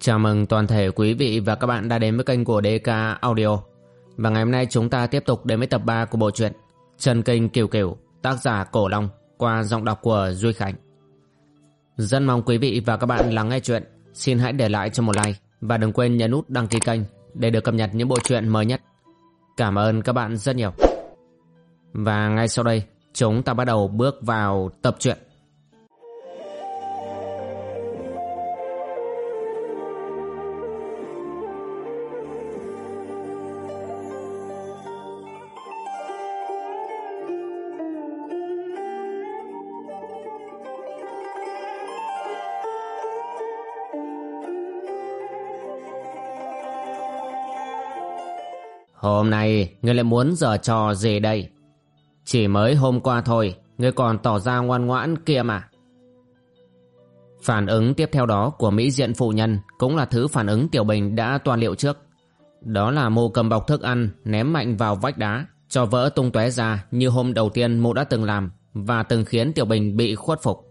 Chào mừng toàn thể quý vị và các bạn đã đến với kênh của DK Audio. Và ngày hôm nay chúng ta tiếp tục đến với tập 3 của bộ truyện Trần Kinh Kiều Kiều, tác giả Cổ Long qua giọng đọc của Duy Khánh. Rất mong quý vị và các bạn lắng nghe chuyện. Xin hãy để lại cho một like và đừng quên nhấn nút đăng ký kênh để được cập nhật những bộ truyện mới nhất. Cảm ơn các bạn rất nhiều. Và ngay sau đây, chúng ta bắt đầu bước vào tập truyện. Hôm nay ngươi lại muốn giở trò gì đây? Chỉ mới hôm qua thôi, ngươi còn tỏ ra ngoan ngoãn kia mà. Phản ứng tiếp theo đó của Mỹ diện phụ nhân cũng là thứ phản ứng Tiểu Bình đã toàn liệu trước. Đó là mụ cầm bọc thức ăn ném mạnh vào vách đá, cho vỡ tung tóe ra như hôm đầu tiên mụ đã từng làm và từng khiến Tiểu Bình bị khuất phục.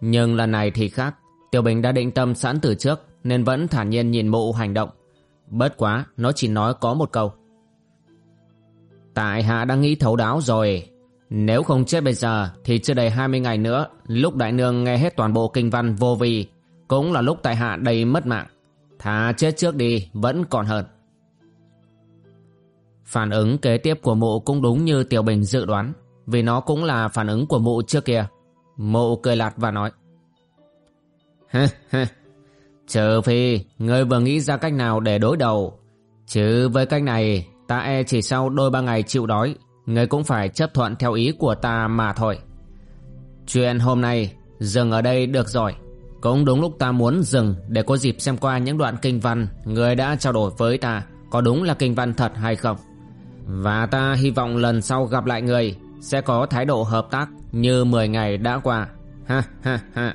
Nhưng lần này thì khác, Tiểu Bình đã định tâm sẵn từ trước nên vẫn thản nhiên nhìn mụ hành động Bất quá, nó chỉ nói có một câu. Tại hạ đã nghĩ thấu đáo rồi. Nếu không chết bây giờ, Thì chưa đầy 20 ngày nữa, Lúc đại nương nghe hết toàn bộ kinh văn vô vi, Cũng là lúc tại hạ đầy mất mạng. Thà chết trước đi, Vẫn còn hơn. Phản ứng kế tiếp của mụ cũng đúng như Tiểu Bình dự đoán, Vì nó cũng là phản ứng của mụ trước kia. Mụ cười lạt và nói Trừ phi, ngươi vừa nghĩ ra cách nào để đối đầu. Chứ với cách này, ta e chỉ sau đôi ba ngày chịu đói, ngươi cũng phải chấp thuận theo ý của ta mà thôi. Chuyện hôm nay, dừng ở đây được rồi. Cũng đúng lúc ta muốn dừng để có dịp xem qua những đoạn kinh văn người đã trao đổi với ta có đúng là kinh văn thật hay không. Và ta hy vọng lần sau gặp lại người sẽ có thái độ hợp tác như 10 ngày đã qua. Ha ha ha.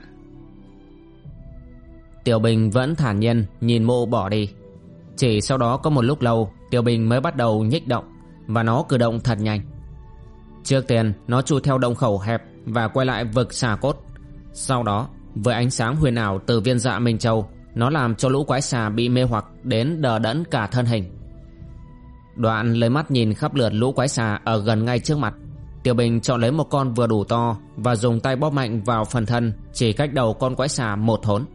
Tiểu Bình vẫn thản nhiên nhìn mụ bỏ đi. Chỉ sau đó có một lúc lâu, Tiểu Bình mới bắt đầu nhích động, và nó cử động thật nhanh. Trước tiên, nó chui theo động khẩu hẹp và quay lại vực xà cốt. Sau đó, với ánh sáng huyền ảo từ viên dạ Minh Châu, nó làm cho lũ quái xà bị mê hoặc đến đờ đẫn cả thân hình. Đoạn lấy mắt nhìn khắp lượt lũ quái xà ở gần ngay trước mặt. Tiểu Bình chọn lấy một con vừa đủ to và dùng tay bóp mạnh vào phần thân chỉ cách đầu con quái xà một thốn.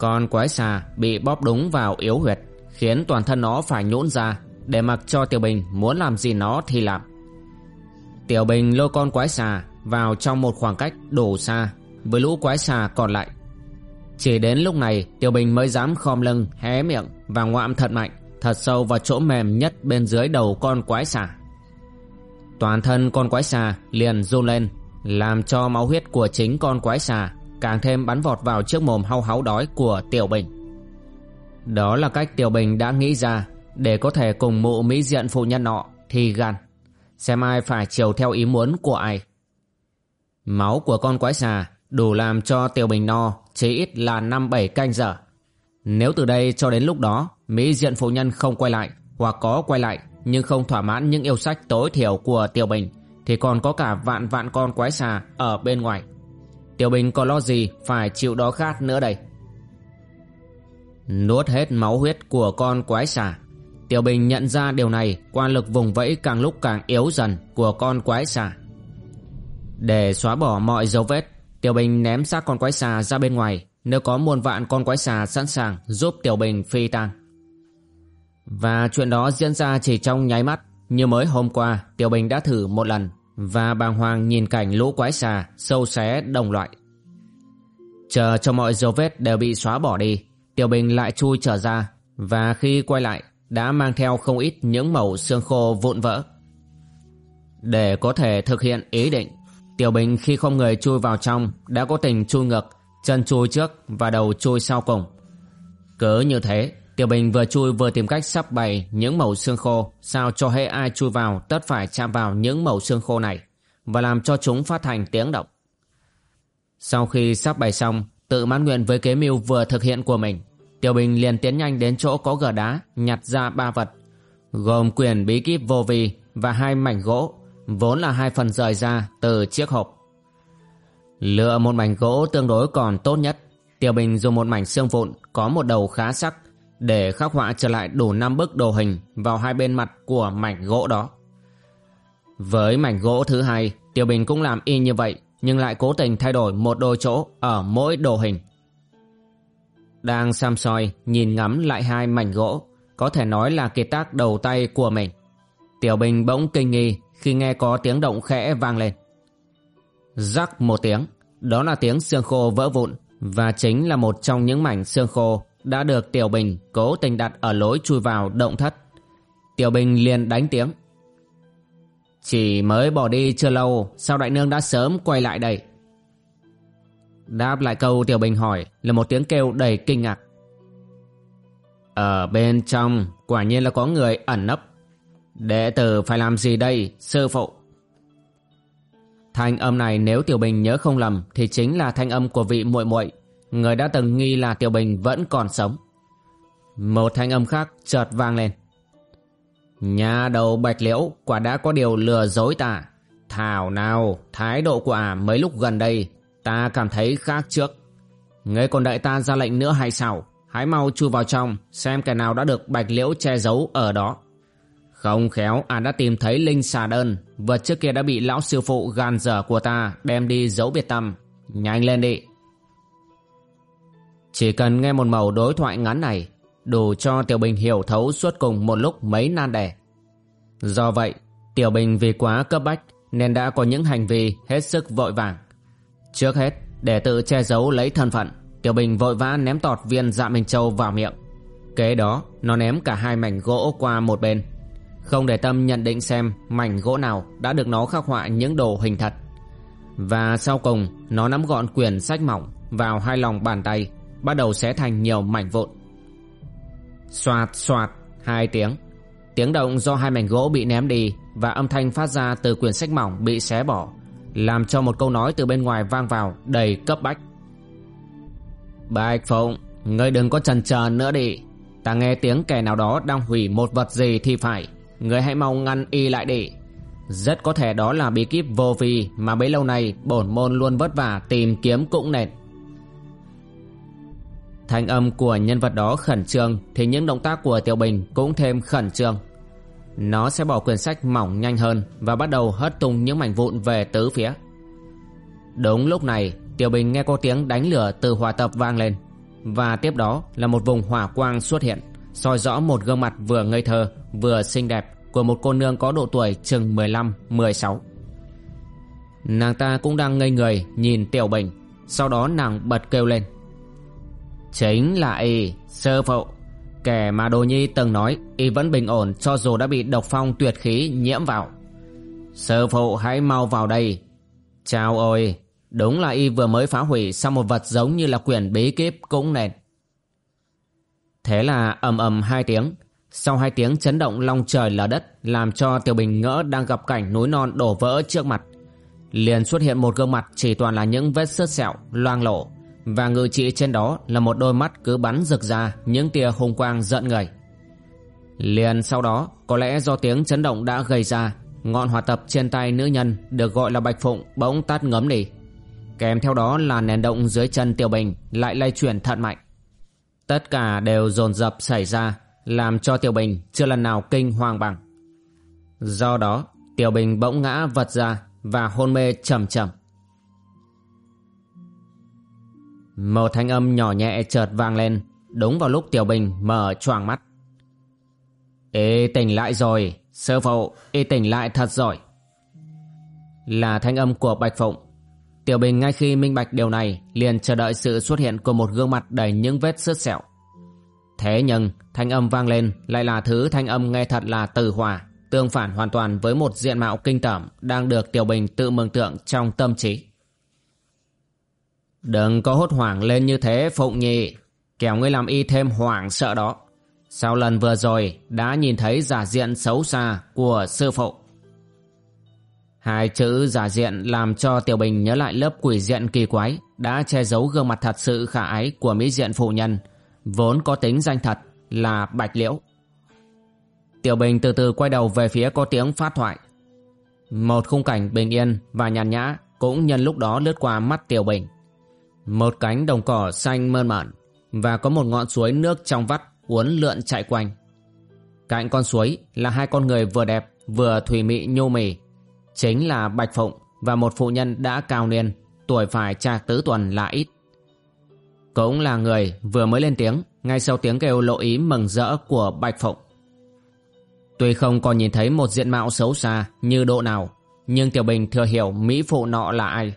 Con quái xà bị bóp đúng vào yếu huyệt, Khiến toàn thân nó phải nhũn ra Để mặc cho Tiểu Bình muốn làm gì nó thì làm Tiểu Bình lôi con quái xà vào trong một khoảng cách đủ xa với lũ quái xà còn lại. Chỉ đến lúc này, Tiểu Bình mới dám khom lưng, hé miệng và ngoạm thật mạnh, thật sâu vào chỗ mềm nhất bên dưới đầu con quái xà. Toàn thân con quái xà liền run lên, làm cho máu huyết của chính con quái xà càng thêm bắn vọt vào trước mồm hau háu đói của Tiểu Bình. Đó là cách Tiểu Bình đã nghĩ ra để có thể cùng mụ mỹ diện phụ nhân nọ thì gan. Xem ai phải chiều theo ý muốn của ai. Máu của con quái xà đủ làm cho Tiểu Bình no, chỉ ít là năm bảy canh giờ. Nếu từ đây cho đến lúc đó, Mỹ diện phụ nhân không quay lại hoặc có quay lại nhưng không thỏa mãn những yêu sách tối thiểu của Tiểu Bình, thì còn có cả vạn vạn con quái xà ở bên ngoài. Tiểu Bình có lo gì phải chịu đó khát nữa đây. Nuốt hết máu huyết của con quái xà, Tiểu Bình nhận ra điều này qua lực vùng vẫy càng lúc càng yếu dần của con quái xà. Để xóa bỏ mọi dấu vết, Tiểu Bình ném xác con quái xà ra bên ngoài Nếu có muôn vạn con quái xà sẵn sàng giúp Tiểu Bình phi tang. Và chuyện đó diễn ra chỉ trong nháy mắt, Như mới hôm qua, Tiểu Bình đã thử một lần và bàng hoàng nhìn cảnh lũ quái xà sâu xé đồng loại. Chờ cho mọi dấu vết đều bị xóa bỏ đi, Tiểu Bình lại chui trở ra và khi quay lại đã mang theo không ít những mẩu xương khô vụn vỡ. Để có thể thực hiện ý định, Tiểu Bình khi không người chui vào trong đã có tình chui ngược, chân chui trước và đầu chui sau cùng. Cứ như thế, Tiểu Bình vừa chui vừa tìm cách sắp bày những mẩu xương khô sao cho hệ ai chui vào tất phải chạm vào những mẩu xương khô này và làm cho chúng phát thành tiếng động. Sau khi sắp bày xong, tự mãn nguyện với kế mưu vừa thực hiện của mình, Tiểu Bình liền tiến nhanh đến chỗ có gờ đá nhặt ra ba vật gồm quyền bí kíp vô vi và hai mảnh gỗ vốn là hai phần rời ra từ chiếc hộp. Lựa một mảnh gỗ tương đối còn tốt nhất Tiểu Bình dùng một mảnh xương vụn có một đầu khá sắc để khắc họa trở lại đủ năm bức đồ hình vào hai bên mặt của mảnh gỗ đó. Với mảnh gỗ thứ hai, Tiểu Bình cũng làm y như vậy nhưng lại cố tình thay đổi một đôi chỗ ở mỗi đồ hình. Đang xăm soi, nhìn ngắm lại hai mảnh gỗ, có thể nói là kiệt tác đầu tay của mình. Tiểu Bình bỗng kinh nghi khi nghe có tiếng động khẽ vang lên. Rắc một tiếng, đó là tiếng xương khô vỡ vụn và chính là một trong những mảnh xương khô đã được Tiểu Bình cố tình đặt ở lối chui vào động thất. Tiểu Bình liền đánh tiếng. Chỉ mới bỏ đi chưa lâu, sao đại nương đã sớm quay lại đây? Đáp lại câu Tiểu Bình hỏi là một tiếng kêu đầy kinh ngạc. Ở bên trong quả nhiên là có người ẩn nấp. Đệ tử phải làm gì đây, sư phụ? Thanh âm này nếu Tiểu Bình nhớ không lầm thì chính là thanh âm của vị muội muội, người đã từng nghi là Tiểu Bình vẫn còn sống. Một thanh âm khác chợt vang lên. Nhà đầu bạch liễu quả đã có điều lừa dối ta. Thảo nào, thái độ của ả mấy lúc gần đây, ta cảm thấy khác trước. Ngươi còn đợi ta ra lệnh nữa hay sao? Hãy mau chui vào trong, xem kẻ nào đã được bạch liễu che giấu ở đó. Không khéo, ả đã tìm thấy linh xà đơn, vật trước kia đã bị lão sư phụ gan dở của ta đem đi giấu biệt tâm. Nhanh lên đi. Chỉ cần nghe một màu đối thoại ngắn này, đủ cho Tiểu Bình hiểu thấu suốt cùng một lúc mấy nan đề. Do vậy, Tiểu Bình vì quá cấp bách nên đã có những hành vi hết sức vội vàng. Trước hết, để tự che giấu lấy thân phận, Tiểu Bình vội vã ném tọt viên dạ Minh Châu vào miệng. Kế đó, nó ném cả hai mảnh gỗ qua một bên. Không để tâm nhận định xem mảnh gỗ nào đã được nó khắc họa những đồ hình thật. Và sau cùng, nó nắm gọn quyển sách mỏng vào hai lòng bàn tay, bắt đầu xé thành nhiều mảnh vụn. Xoạt xoạt, hai tiếng. Tiếng động do hai mảnh gỗ bị ném đi Và âm thanh phát ra từ quyển sách mỏng bị xé bỏ, Làm cho một câu nói từ bên ngoài vang vào đầy cấp bách. Bạch Phụng, Ngươi đừng có chần chờ nữa đi. Ta nghe tiếng kẻ nào đó đang hủy một vật gì thì phải. Ngươi hãy mau ngăn y lại đi. Rất có thể đó là bí kíp vô vi Mà bấy lâu nay bổn môn luôn vất vả tìm kiếm cũng nền Thanh âm của nhân vật đó khẩn trương thì những động tác của Tiểu Bình cũng thêm khẩn trương. Nó sẽ bỏ quyển sách mỏng nhanh hơn và bắt đầu hất tung những mảnh vụn về tứ phía. Đúng lúc này, Tiểu Bình nghe có tiếng đánh lửa từ hỏa tập vang lên. Và tiếp đó là một vùng hỏa quang xuất hiện, soi rõ một gương mặt vừa ngây thơ, vừa xinh đẹp của một cô nương có độ tuổi chừng 15-16. Nàng ta cũng đang ngây người nhìn Tiểu Bình, sau đó nàng bật kêu lên. Chính là y, sơ phụ. Kẻ mà Đồ Nhi từng nói Y vẫn bình ổn cho dù đã bị độc phong tuyệt khí nhiễm vào. Sơ phụ hãy mau vào đây. Chào ôi Đúng là y vừa mới phá hủy Xong một vật giống như là quyển bí kíp cũng nền. Thế là ầm ầm hai tiếng. Sau hai tiếng chấn động long trời lở đất Làm cho Tiểu Bình ngỡ đang gặp cảnh núi non đổ vỡ trước mặt. Liền xuất hiện một gương mặt chỉ toàn là những vết sứt sẹo, loang lổ và ngự trị trên đó là một đôi mắt cứ bắn rực ra những tia hung quang giận người. Liền sau đó, có lẽ do tiếng chấn động đã gây ra, ngọn hỏa tập trên tay nữ nhân được gọi là Bạch Phụng bỗng tắt ngấm đi. Kèm theo đó là nền động dưới chân Tiểu Bình lại lay chuyển thận mạnh. Tất cả đều dồn dập xảy ra, làm cho Tiểu Bình chưa lần nào kinh hoàng bằng. Do đó, Tiểu Bình bỗng ngã vật ra và hôn mê trầm trầm. Một thanh âm nhỏ nhẹ chợt vang lên, Đúng vào lúc Tiểu Bình mở choàng mắt. Ê, tỉnh lại rồi, Sơ phụ Ê tỉnh lại thật rồi Là thanh âm của Bạch Phụng. Tiểu Bình ngay khi minh bạch điều này, liền chờ đợi sự xuất hiện của một gương mặt đầy những vết sứt sẹo. Thế nhưng, thanh âm vang lên lại là thứ thanh âm nghe thật là từ hòa, Tương phản hoàn toàn với một diện mạo kinh tởm đang được Tiểu Bình tự mường tượng trong tâm trí. Đừng có hốt hoảng lên như thế Phụng Nhị Kẻo ngươi làm y thêm hoảng sợ đó Sau lần vừa rồi Đã nhìn thấy giả diện xấu xa Của sư phụ Hai chữ giả diện làm cho Tiểu Bình nhớ lại lớp quỷ diện kỳ quái đã che giấu gương mặt thật sự khả ái của mỹ diện phụ nhân, vốn có tính danh thật là Bạch Liễu. Tiểu Bình từ từ quay đầu về phía có tiếng phát thoại. Một khung cảnh bình yên và nhàn nhã cũng nhân lúc đó lướt qua mắt Tiểu Bình. Một cánh đồng cỏ xanh mơn mởn và có một ngọn suối nước trong vắt uốn lượn chạy quanh. Cạnh con suối là hai con người vừa đẹp vừa thủy mị nhô mì. Chính là Bạch Phụng và một phụ nhân đã cao niên, tuổi phải trạc tứ tuần là ít. Cũng là người vừa mới lên tiếng, ngay sau tiếng kêu lộ ý mừng rỡ của Bạch Phụng. Tuy không còn nhìn thấy một diện mạo xấu xa như độ nào, nhưng Tiểu Bình thừa hiểu Mỹ phụ nọ là ai.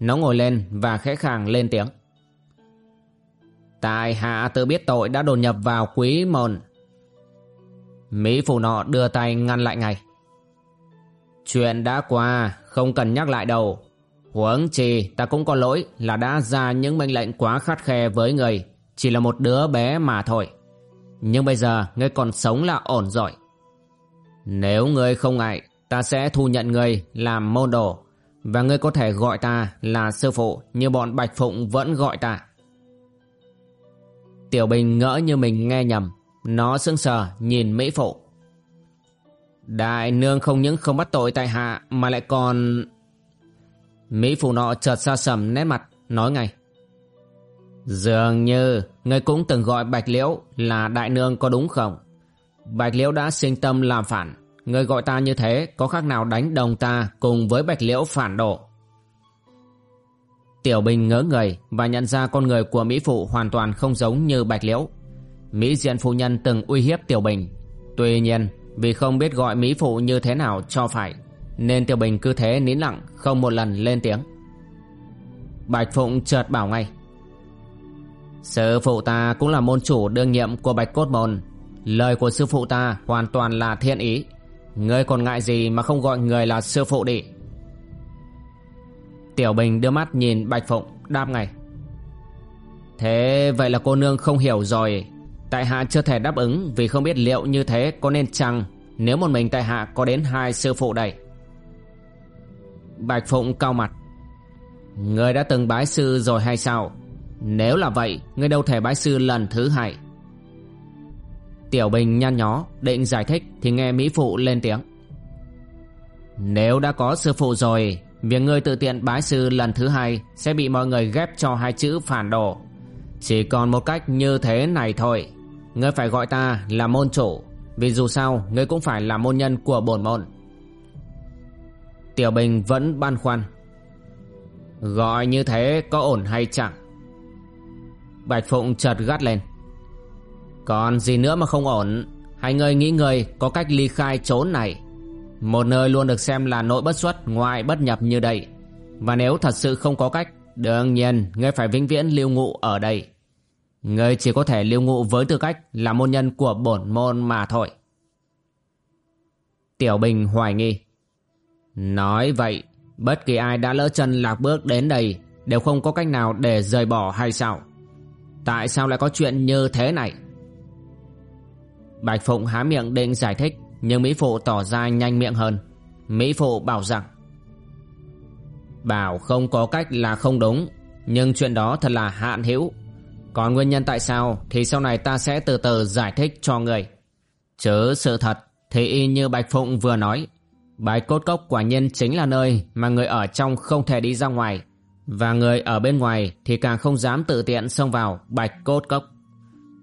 Nó ngồi lên và khẽ khàng lên tiếng. Tại hạ tự biết tội đã đột nhập vào quý môn. Mỹ phụ nọ đưa tay ngăn lại ngay. Chuyện đã qua, không cần nhắc lại đâu. Huống chi ta cũng có lỗi là đã ra những mệnh lệnh quá khắt khe với người, chỉ là một đứa bé mà thôi. Nhưng bây giờ ngươi còn sống là ổn rồi. Nếu ngươi không ngại, ta sẽ thu nhận ngươi làm môn đồ, và ngươi có thể gọi ta là sư phụ như bọn Bạch Phụng vẫn gọi ta. Tiểu Bình ngỡ như mình nghe nhầm, nó sững sờ nhìn Mỹ Phụ. Đại nương không những không bắt tội tại hạ mà lại còn... Mỹ phụ nọ chợt xa sầm nét mặt, nói ngay. Dường như ngươi cũng từng gọi Bạch Liễu là đại nương có đúng không? Bạch Liễu đã sinh tâm làm phản người gọi ta như thế có khác nào đánh đồng ta cùng với Bạch Liễu phản độ? Tiểu Bình ngỡ người và nhận ra con người của Mỹ Phụ hoàn toàn không giống như Bạch Liễu. Mỹ diện phụ nhân từng uy hiếp Tiểu Bình. Tuy nhiên, vì không biết gọi Mỹ Phụ như thế nào cho phải, nên Tiểu Bình cứ thế nín lặng không một lần lên tiếng. Bạch Phụng chợt bảo ngay. Sư phụ ta cũng là môn chủ đương nhiệm của Bạch Cốt Môn. Lời của sư phụ ta hoàn toàn là thiện ý. Ngươi còn ngại gì mà không gọi người là sư phụ đi. Tiểu Bình đưa mắt nhìn Bạch Phụng, đáp ngay. Thế vậy là cô nương không hiểu rồi. Tại hạ chưa thể đáp ứng Vì không biết liệu như thế có nên chăng Nếu một mình tại hạ có đến hai sư phụ đây. Bạch Phụng cao mặt. Ngươi đã từng bái sư rồi hay sao? Nếu là vậy ngươi đâu thể bái sư lần thứ hai? Tiểu Bình nhăn nhó, Định giải thích thì nghe Mỹ Phụ lên tiếng. Nếu đã có sư phụ rồi, Việc ngươi tự tiện bái sư lần thứ hai Sẽ bị mọi người ghép cho hai chữ phản đồ. Chỉ còn một cách như thế này thôi. Ngươi phải gọi ta là môn chủ, Vì dù sao, ngươi cũng phải là môn nhân của bổn môn. Tiểu Bình vẫn băn khoăn. Gọi như thế có ổn hay chẳng? Bạch Phụng chợt gắt lên. Còn gì nữa mà không ổn hai người nghĩ người có cách ly khai trốn này Một nơi luôn được xem là nội bất xuất ngoại bất nhập như đây Và nếu thật sự không có cách Đương nhiên ngươi phải vĩnh viễn lưu ngụ ở đây Ngươi chỉ có thể lưu ngụ với tư cách là môn nhân của bổn môn mà thôi. Tiểu Bình hoài nghi. Nói vậy, bất kỳ ai đã lỡ chân lạc bước đến đây đều không có cách nào để rời bỏ hay sao? Tại sao lại có chuyện như thế này? Bạch Phụng há miệng định giải thích, nhưng Mỹ Phụ tỏ ra nhanh miệng hơn. Mỹ Phụ bảo rằng, Bảo không có cách là không đúng, nhưng chuyện đó thật là hạn hữu còn nguyên nhân tại sao thì sau này ta sẽ từ từ giải thích cho người. Chứ sự thật, thì y như Bạch Phụng vừa nói. Bạch cốt cốc quả nhiên chính là nơi mà người ở trong không thể đi ra ngoài. Và người ở bên ngoài thì càng không dám tự tiện xông vào bạch cốt cốc.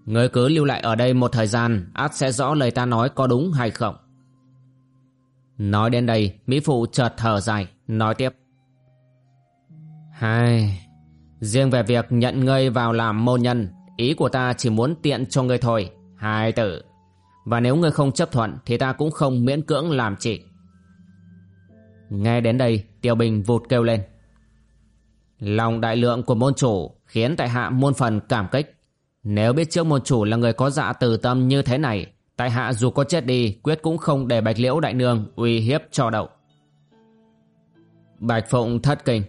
Người cứ lưu lại ở đây một thời gian, át sẽ rõ lời ta nói có đúng hay không. Nói đến đây, Mỹ Phụ chợt thở dài, Nói tiếp. Hai, Riêng về việc nhận ngươi vào làm môn nhân, Ý của ta chỉ muốn tiện cho ngươi thôi, Hai tử. Và nếu ngươi không chấp thuận, Thì ta cũng không miễn cưỡng làm chị. Nghe đến đây, Tiêu Bình vụt kêu lên. Lòng đại lượng của môn chủ Khiến tại hạ môn phần cảm kích. Nếu biết trước môn chủ là người có dạ từ tâm như thế này Tại hạ dù có chết đi Quyết cũng không để bạch liễu đại nương Uy hiếp cho đậu Bạch Phụng thất kinh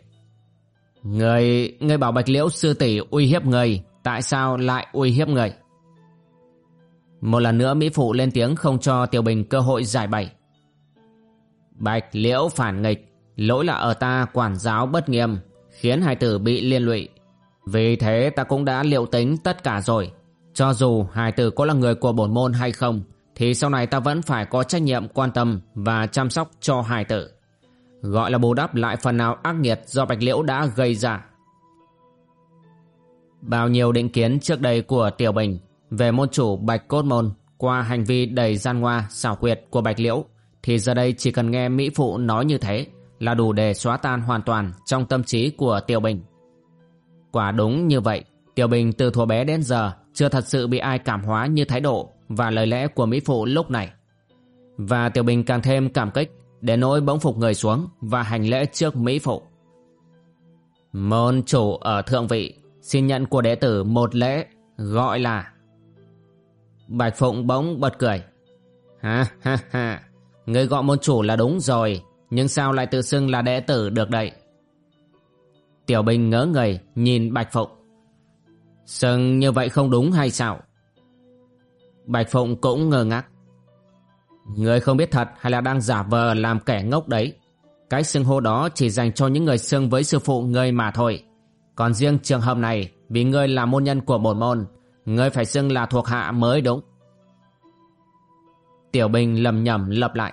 Người, người bảo Bạch Liễu sư tỷ uy hiếp người, tại sao lại uy hiếp người? Một lần nữa Mỹ Phụ lên tiếng không cho Tiểu Bình cơ hội giải bày. Bạch Liễu phản nghịch, lỗi là ở ta quản giáo bất nghiêm, khiến hai tử bị liên lụy. Vì thế ta cũng đã liệu tính tất cả rồi. Cho dù hài tử có là người của bổn môn hay không, thì sau này ta vẫn phải có trách nhiệm quan tâm và chăm sóc cho hài tử. Gọi là bù đắp lại phần nào ác nghiệt do Bạch Liễu đã gây ra Bao nhiêu định kiến trước đây của Tiểu Bình về môn chủ Bạch Cốt Môn qua hành vi đầy gian ngoa, xảo quyệt của Bạch Liễu thì giờ đây chỉ cần nghe Mỹ Phụ nói như thế là đủ để xóa tan hoàn toàn trong tâm trí của Tiểu Bình. Quả đúng như vậy, Tiểu Bình từ thuở bé đến giờ chưa thật sự bị ai cảm hóa như thái độ và lời lẽ của Mỹ Phụ lúc này. Và Tiểu Bình càng thêm cảm kích để nỗi bỗng phục người xuống và hành lễ trước Mỹ Phụ. Môn chủ ở thượng vị xin nhận của đệ tử một lễ gọi là Bạch Phụng bỗng bật cười. Ha ha ha, người gọi môn chủ là đúng rồi, nhưng sao lại tự xưng là đệ tử được đây? Tiểu Bình ngỡ người nhìn Bạch Phụng. Sừng như vậy không đúng hay sao? Bạch Phụng cũng ngơ ngác. Người không biết thật hay là đang giả vờ làm kẻ ngốc đấy. Cái xưng hô đó chỉ dành cho những người xưng với sư phụ người mà thôi. Còn riêng trường hợp này, vì ngươi là môn nhân của một môn, ngươi phải xưng là thuộc hạ mới đúng. Tiểu Bình lầm nhầm lập lại.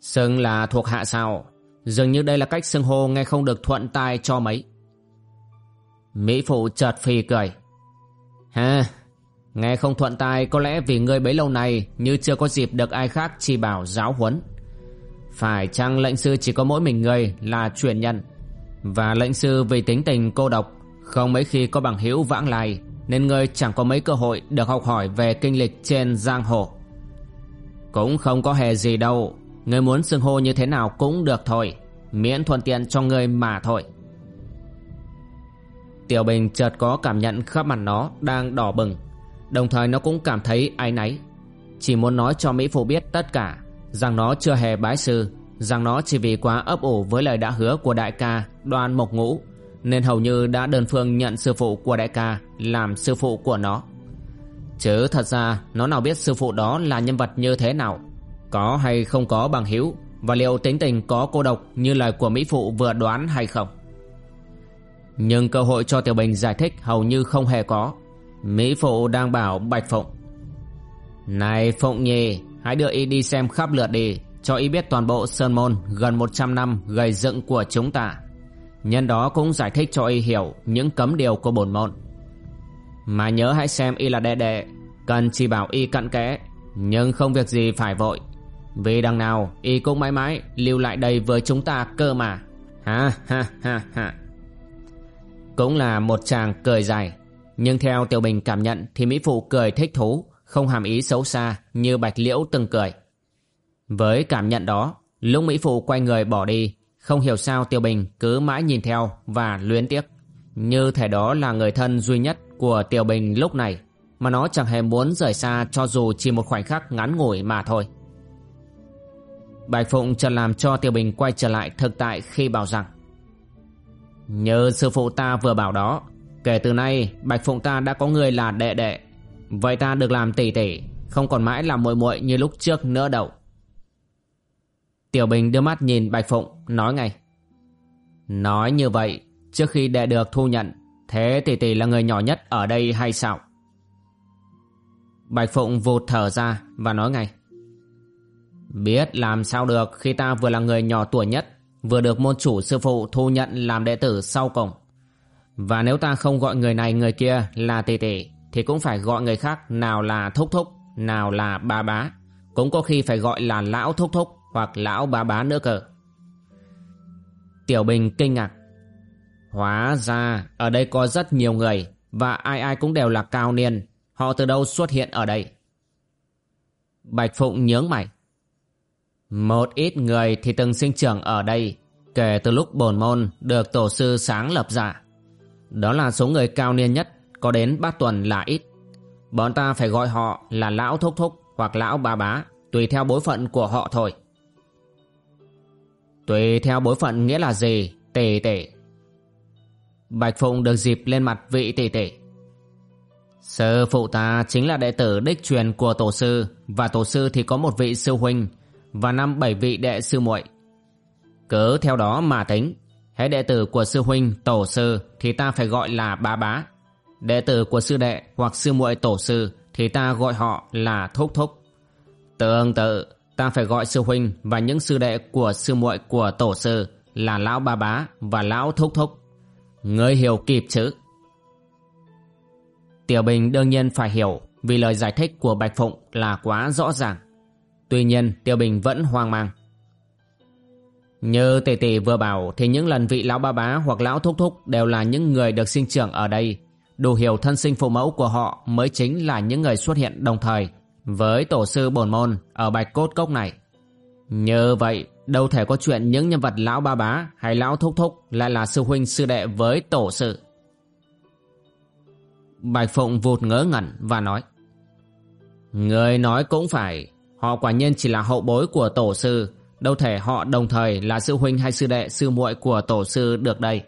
Xưng là thuộc hạ sao? Dường như đây là cách xưng hô nghe không được thuận tai cho mấy. Mỹ Phụ chợt phì cười. Ha, nghe không thuận tai có lẽ vì ngươi bấy lâu nay như chưa có dịp được ai khác chỉ bảo giáo huấn. Phải chăng lệnh sư chỉ có mỗi mình ngươi là truyền nhân Và lệnh sư vì tính tình cô độc Không mấy khi có bằng hữu vãng lai Nên ngươi chẳng có mấy cơ hội được học hỏi về kinh lịch trên giang hồ Cũng không có hề gì đâu Ngươi muốn xưng hô như thế nào cũng được thôi, Miễn thuận tiện cho ngươi mà thôi. Tiểu Bình chợt có cảm nhận khắp mặt nó đang đỏ bừng, Đồng thời nó cũng cảm thấy áy náy. Chỉ muốn nói cho Mỹ Phụ biết tất cả, rằng nó chưa hề bái sư, rằng nó chỉ vì quá ấp ủ với lời đã hứa của đại ca đoan mộc ngũ, nên hầu như đã đơn phương nhận sư phụ của đại ca làm sư phụ của nó. Chứ thật ra, nó nào biết sư phụ đó là nhân vật như thế nào? Có hay không có bằng hữu? Và liệu tính tình có cô độc như lời của mỹ phụ vừa đoán hay không? Nhưng cơ hội cho tiểu bình giải thích hầu như không hề có. Mỹ phụ đang bảo bạch phụng. Này phụng nhi Hãy đưa y đi xem khắp lượt đi, Cho y biết toàn bộ Sơn Môn Gần 100 năm gầy dựng của chúng ta. Nhân đó cũng giải thích cho y hiểu Những cấm điều của bổn môn. Mà nhớ hãy xem y là đệ đệ, Cần chỉ bảo y cặn kẽ, Nhưng không việc gì phải vội. Vì đằng nào y cũng mãi mãi Lưu lại đây với chúng ta cơ mà Ha ha ha ha Cũng là một chàng cười dài Nhưng theo Tiểu Bình cảm nhận Thì Mỹ Phụ cười thích thú không hàm ý xấu xa như bạch liễu từng cười. Với cảm nhận đó, lúc Mỹ Phụ quay người bỏ đi, không hiểu sao Tiêu Bình cứ mãi nhìn theo và luyến tiếc. Như thể đó là người thân duy nhất của Tiêu Bình lúc này, mà nó chẳng hề muốn rời xa cho dù chỉ một khoảnh khắc ngắn ngủi mà thôi. Bạch Phụng chợt làm cho Tiểu Bình quay trở lại thực tại khi bảo rằng Nhớ sư phụ ta vừa bảo đó, kể từ nay Bạch Phụng ta đã có người là đệ đệ Vậy ta được làm tỷ tỷ Không còn mãi là muội muội như lúc trước nữa đâu. Tiểu Bình đưa mắt nhìn Bạch Phụng Nói ngay Nói như vậy Trước khi đệ được thu nhận Thế tỷ tỷ là người nhỏ nhất ở đây hay sao? Bạch Phụng vụt thở ra Và nói ngay Biết làm sao được Khi ta vừa là người nhỏ tuổi nhất Vừa được môn chủ sư phụ thu nhận làm đệ tử sau cùng Và nếu ta không gọi người này người kia là tỷ tỷ thì cũng phải gọi người khác nào là thúc thúc, nào là ba bá. Cũng có khi phải gọi là lão thúc thúc hoặc lão bà bá nữa cơ. Tiểu Bình kinh ngạc. Hóa ra ở đây có rất nhiều người và ai ai cũng đều là cao niên. Họ từ đâu xuất hiện ở đây? Bạch Phụng nhướng mày. Một ít người thì từng sinh trưởng ở đây kể từ lúc bổn môn được tổ sư sáng lập ra. Đó là số người cao niên nhất có đến bát tuần là ít. Bọn ta phải gọi họ là lão thúc thúc hoặc lão bà bá, tùy theo bối phận của họ thôi. Tùy theo bối phận nghĩa là gì, tỷ tỷ. Bạch Phụng được dịp lên mặt vị tỷ tỷ. Sư phụ ta chính là đệ tử đích truyền của tổ sư và tổ sư thì có một vị sư huynh và năm bảy vị đệ sư muội. Cứ theo đó mà tính, hễ đệ tử của sư huynh tổ sư thì ta phải gọi là bá bá. Đệ tử của sư đệ hoặc sư muội tổ sư thì ta gọi họ là thúc thúc. Tương tự, ta phải gọi sư huynh và những sư đệ của sư muội của tổ sư là lão ba bá và lão thúc thúc. Ngươi hiểu kịp chứ? Tiểu Bình đương nhiên phải hiểu vì lời giải thích của Bạch Phụng là quá rõ ràng. Tuy nhiên tiêu Bình vẫn hoang mang. Như tỷ tỷ vừa bảo thì những lần vị lão ba bá hoặc lão thúc thúc đều là những người được sinh trưởng ở đây. Đủ hiểu thân sinh phụ mẫu của họ mới chính là những người xuất hiện đồng thời với tổ sư bổn môn ở bạch cốt cốc này. Như vậy, đâu thể có chuyện những nhân vật lão ba bá hay lão thúc thúc lại là sư huynh sư đệ với tổ sư. Bạch Phụng vụt ngớ ngẩn và nói Người nói cũng phải, họ quả nhiên chỉ là hậu bối của tổ sư, đâu thể họ đồng thời là sư huynh hay sư đệ sư muội của tổ sư được đây.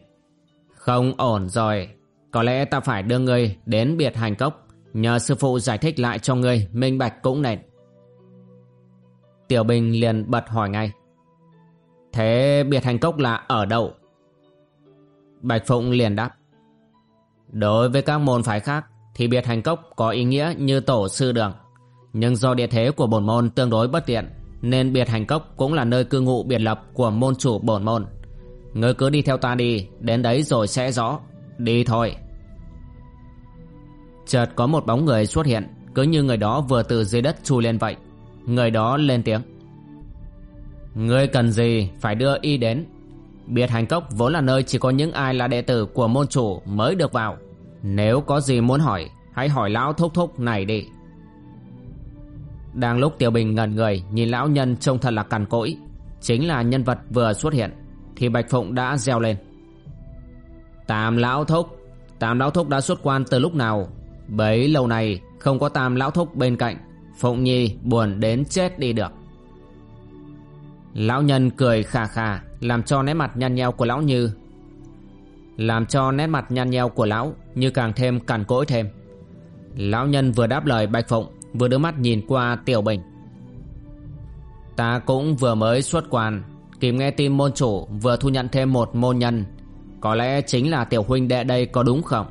Không ổn rồi, có lẽ ta phải đưa ngươi đến biệt hành cốc, nhờ sư phụ giải thích lại cho ngươi minh bạch cũng nền. Tiểu Bình liền bật hỏi ngay. Thế biệt hành cốc là ở đâu? Bạch Phụng liền đáp. Đối với các môn phái khác thì biệt hành cốc có ý nghĩa như tổ sư đường. Nhưng do địa thế của bổn môn tương đối bất tiện nên biệt hành cốc cũng là nơi cư ngụ biệt lập của môn chủ bổn môn. Ngươi cứ đi theo ta đi, đến đấy rồi sẽ rõ. Đi thôi. Chợt có một bóng người xuất hiện, cứ như người đó vừa từ dưới đất chui lên vậy. Người đó lên tiếng. Ngươi cần gì phải đưa y đến Biệt hành cốc vốn là nơi chỉ có những ai là đệ tử của môn chủ mới được vào Nếu có gì muốn hỏi Hãy hỏi lão thúc thúc này đi đang lúc Tiểu Bình ngẩn người, Nhìn lão nhân trông thật là cằn cỗi. Chính là nhân vật vừa xuất hiện, Thì Bạch Phụng đã reo lên. Tam lão thúc, Tam lão thúc đã xuất quan từ lúc nào? Bấy lâu này không có tam lão thúc bên cạnh, Phụng Nhi buồn đến chết đi được. Lão nhân cười khà khà, Làm cho nét mặt nhăn nheo của lão như, Làm cho nét mặt nhăn nheo của lão Như càng thêm cằn cỗi thêm. Lão nhân vừa đáp lời Bạch Phụng Vừa đưa mắt nhìn qua Tiểu Bình. Ta cũng vừa mới xuất quan Kịp nghe tin môn chủ Vừa thu nhận thêm một môn nhân. Có lẽ chính là tiểu huynh đệ đây có đúng không?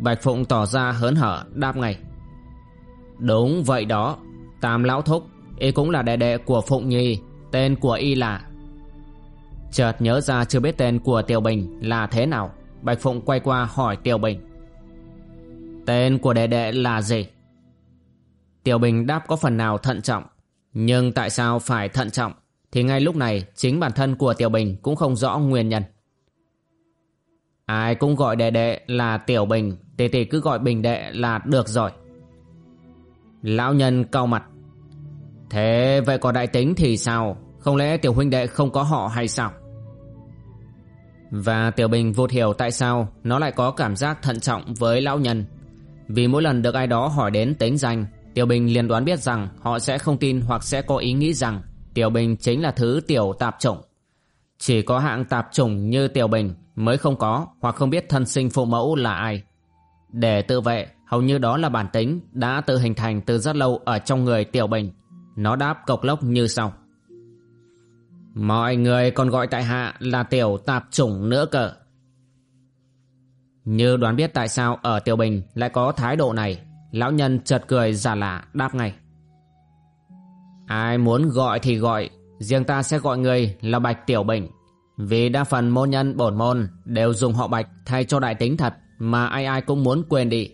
Bạch Phụng tỏ ra hớn hở, đáp ngay. Đúng vậy đó, Tam lão thúc, Y cũng là đệ đệ của Phụng Nhi, Tên của Y là. Chợt nhớ ra chưa biết tên của Tiểu Bình là thế nào, Bạch Phụng quay qua hỏi Tiểu Bình. Tên của đệ đệ là gì? Tiểu Bình đáp có phần nào thận trọng. Nhưng tại sao phải thận trọng? Thì ngay lúc này, chính bản thân của Tiểu Bình cũng không rõ nguyên nhân. Ai cũng gọi đệ đệ là Tiểu Bình Tỷ tỷ cứ gọi Bình đệ là được rồi. Lão nhân cau mặt. Thế vậy có đại tính thì sao? Không lẽ tiểu huynh đệ không có họ hay sao? Và tiểu bình vụt hiểu tại sao Nó lại có cảm giác thận trọng với lão nhân. Vì mỗi lần được ai đó hỏi đến tính danh Tiểu bình liền đoán biết rằng Họ sẽ không tin hoặc sẽ có ý nghĩ rằng Tiểu bình chính là thứ tiểu tạp chủng. Chỉ có hạng tạp chủng như tiểu bình Mới không có hoặc không biết thân sinh phụ mẫu là ai. Để tự vệ, Hầu như đó là bản tính Đã tự hình thành từ rất lâu Ở trong người tiểu bình. Nó đáp cộc lốc như sau. Mọi người còn gọi tại hạ là tiểu tạp chủng nữa cỡ. Như đoán biết tại sao ở Tiểu Bình lại có thái độ này Lão nhân chợt cười giả lạ đáp ngay Ai muốn gọi thì gọi Riêng ta sẽ gọi người là Bạch Tiểu Bình Vì đa phần môn nhân bổn môn Đều dùng họ Bạch thay cho đại tính thật Mà ai ai cũng muốn quên đi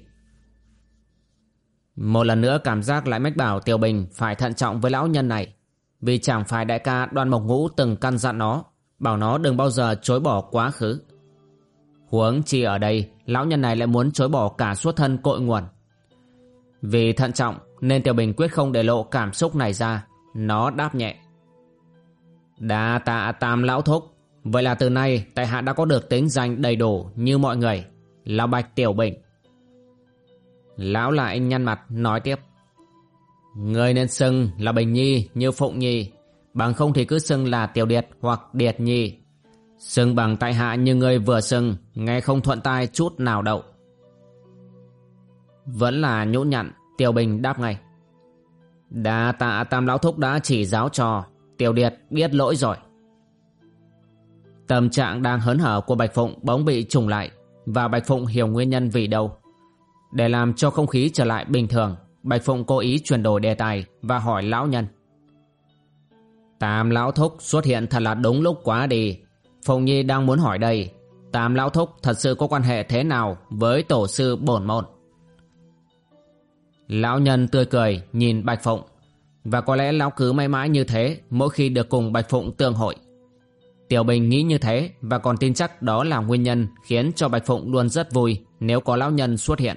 một lần nữa cảm giác lại mách bảo Tiểu Bình phải thận trọng với lão nhân này. Vì chẳng phải đại ca đoan mộc ngũ từng căn dặn nó, bảo nó đừng bao giờ chối bỏ quá khứ. Huống chi ở đây, lão nhân này lại muốn chối bỏ cả suốt thân cội nguồn. Vì thận trọng nên Tiểu Bình quyết không để lộ cảm xúc này ra, nó đáp nhẹ. Đa tạ tam lão thúc, vậy là từ nay tại hạ đã có được tính danh đầy đủ như mọi người, là Bạch Tiểu Bình. Lão lại nhăn mặt nói tiếp. Người nên xưng là Bình Nhi như Phụng Nhi. Bằng không thì cứ xưng là Tiểu Điệt hoặc Điệt Nhi. Xưng bằng tại hạ như người vừa xưng Nghe không thuận tai chút nào đậu vẫn là nhũn nhặn Tiểu Bình đáp ngay. Đa tạ Tam Lão Thúc đã chỉ giáo cho Tiểu Điệt biết lỗi rồi. Tâm trạng đang hớn hở của Bạch Phụng bỗng bị trùng lại Và Bạch Phụng hiểu nguyên nhân vì đâu. Để làm cho không khí trở lại bình thường, Bạch Phụng cố ý chuyển đổi đề tài Và hỏi lão nhân. Tam lão thúc xuất hiện thật là đúng lúc quá đi. Phụng Nhi đang muốn hỏi đây, Tam Lão Thúc thật sự có quan hệ thế nào với tổ sư bổn môn? Lão nhân tươi cười nhìn Bạch Phụng và có lẽ lão cứ mãi mãi như thế mỗi khi được cùng Bạch Phụng tương hội. Tiểu Bình nghĩ như thế và còn tin chắc đó là nguyên nhân khiến cho Bạch Phụng luôn rất vui nếu có lão nhân xuất hiện.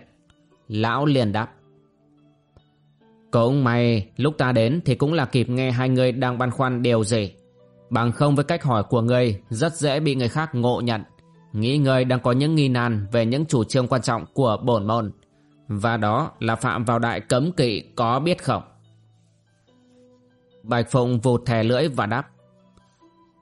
Lão liền đáp. Cũng may lúc ta đến thì cũng là kịp nghe hai người đang băn khoăn điều gì. Bằng không với cách hỏi của ngươi rất dễ bị người khác ngộ nhận. Nghĩ ngươi đang có những nghi nan về những chủ trương quan trọng của bổn môn. Và đó là phạm vào đại cấm kỵ có biết không? Bạch Phụng vụt thè lưỡi và đáp.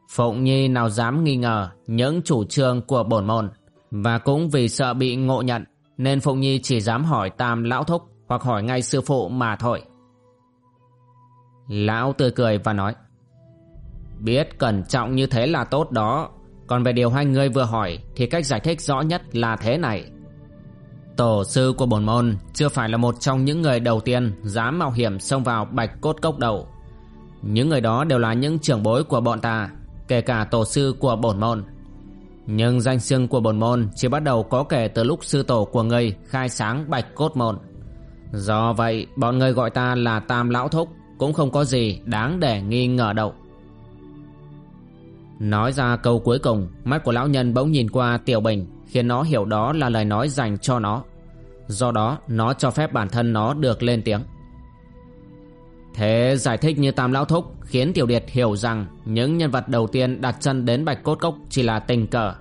Phụng Nhi nào dám nghi ngờ những chủ trương của bổn môn, và cũng vì sợ bị ngộ nhận, nên Phụng Nhi chỉ dám hỏi tam lão thúc hoặc hỏi ngay sư phụ mà thôi. Lão tươi cười và nói, Biết cẩn trọng như thế là tốt đó, Còn về điều hai người vừa hỏi Thì cách giải thích rõ nhất là thế này Tổ sư của bổn môn Chưa phải là một trong những người đầu tiên Dám mạo hiểm xông vào bạch cốt cốc đầu. Những người đó đều là những trưởng bối của bọn ta, Kể cả tổ sư của bổn môn. Nhưng danh xưng của bổn môn Chỉ bắt đầu có kể từ lúc sư tổ của ngươi Khai sáng bạch cốt môn. Do vậy, bọn người gọi ta là Tam Lão Thúc Cũng không có gì đáng để nghi ngờ đâu. Nói ra câu cuối cùng, Mắt của lão nhân bỗng nhìn qua Tiểu Bình, Khiến nó hiểu đó là lời nói dành cho nó. Do đó, nó cho phép bản thân nó được lên tiếng. Thế giải thích như Tam Lão Thúc Khiến Tiểu Điệt hiểu rằng Những nhân vật đầu tiên đặt chân đến Bạch Cốt Cốc Chỉ là tình cờ.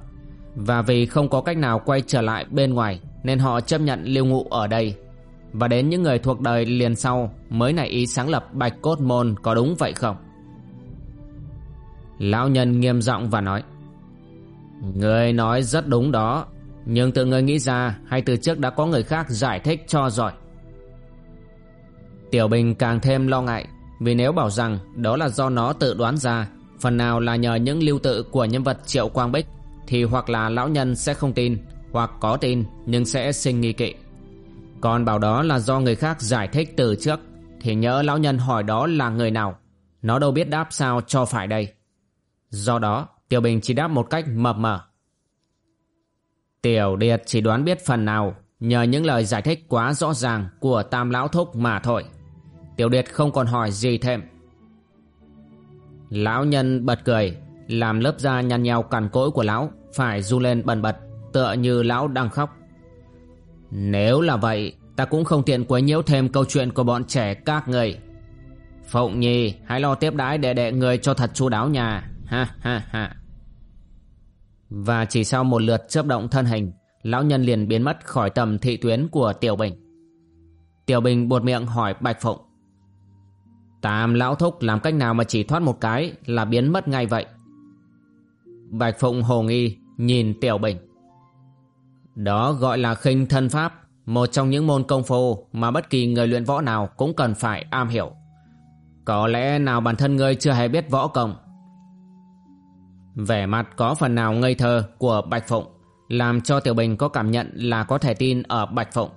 Và vì không có cách nào quay trở lại bên ngoài, Nên họ chấp nhận lưu ngụ ở đây. Và đến những người thuộc đời liền sau Mới nảy ý sáng lập Bạch Cốt Môn Có đúng vậy không? Lão nhân nghiêm giọng và nói, Người nói rất đúng đó, Nhưng từ người nghĩ ra Hay từ trước đã có người khác giải thích cho giỏi. Tiểu Bình càng thêm lo ngại, Vì nếu bảo rằng đó là do nó tự đoán ra, Phần nào là nhờ những lưu tự của nhân vật Triệu Quang Bích, Thì hoặc là lão nhân sẽ không tin, Hoặc có tin nhưng sẽ sinh nghi kỵ Còn bảo đó là do người khác giải thích từ trước, Thì nhớ lão nhân hỏi đó là người nào, Nó đâu biết đáp sao cho phải đây Do đó, Tiểu Bình chỉ đáp một cách mập mờ. Tiểu Điệt chỉ đoán biết phần nào, Nhờ những lời giải thích quá rõ ràng Của Tam Lão Thúc mà thôi. Tiểu Điệt không còn hỏi gì thêm. Lão nhân bật cười, Làm lớp da nhăn nheo cằn cỗi của lão, Phải du lên bần bật, Tựa như lão đang khóc. Nếu là vậy, Ta cũng không tiện quấy nhiễu thêm câu chuyện của bọn trẻ các người. Phụng Nhi, Hãy lo tiếp đái để đệ người cho thật chu đáo nhà. Ha ha ha. Và chỉ sau một lượt chớp động thân hình, Lão nhân liền biến mất khỏi tầm thị tuyến của Tiểu Bình. Tiểu Bình buột miệng hỏi Bạch Phụng. Tam lão thúc làm cách nào mà chỉ thoát một cái là biến mất ngay vậy? Bạch Phụng hồ nghi, nhìn Tiểu Bình. Đó gọi là khinh thân pháp, Một trong những môn công phu mà bất kỳ người luyện võ nào cũng cần phải am hiểu. Có lẽ nào bản thân ngươi chưa hề biết võ công Vẻ mặt có phần nào ngây thơ của Bạch Phụng Làm cho Tiểu Bình có cảm nhận là có thể tin ở Bạch Phụng.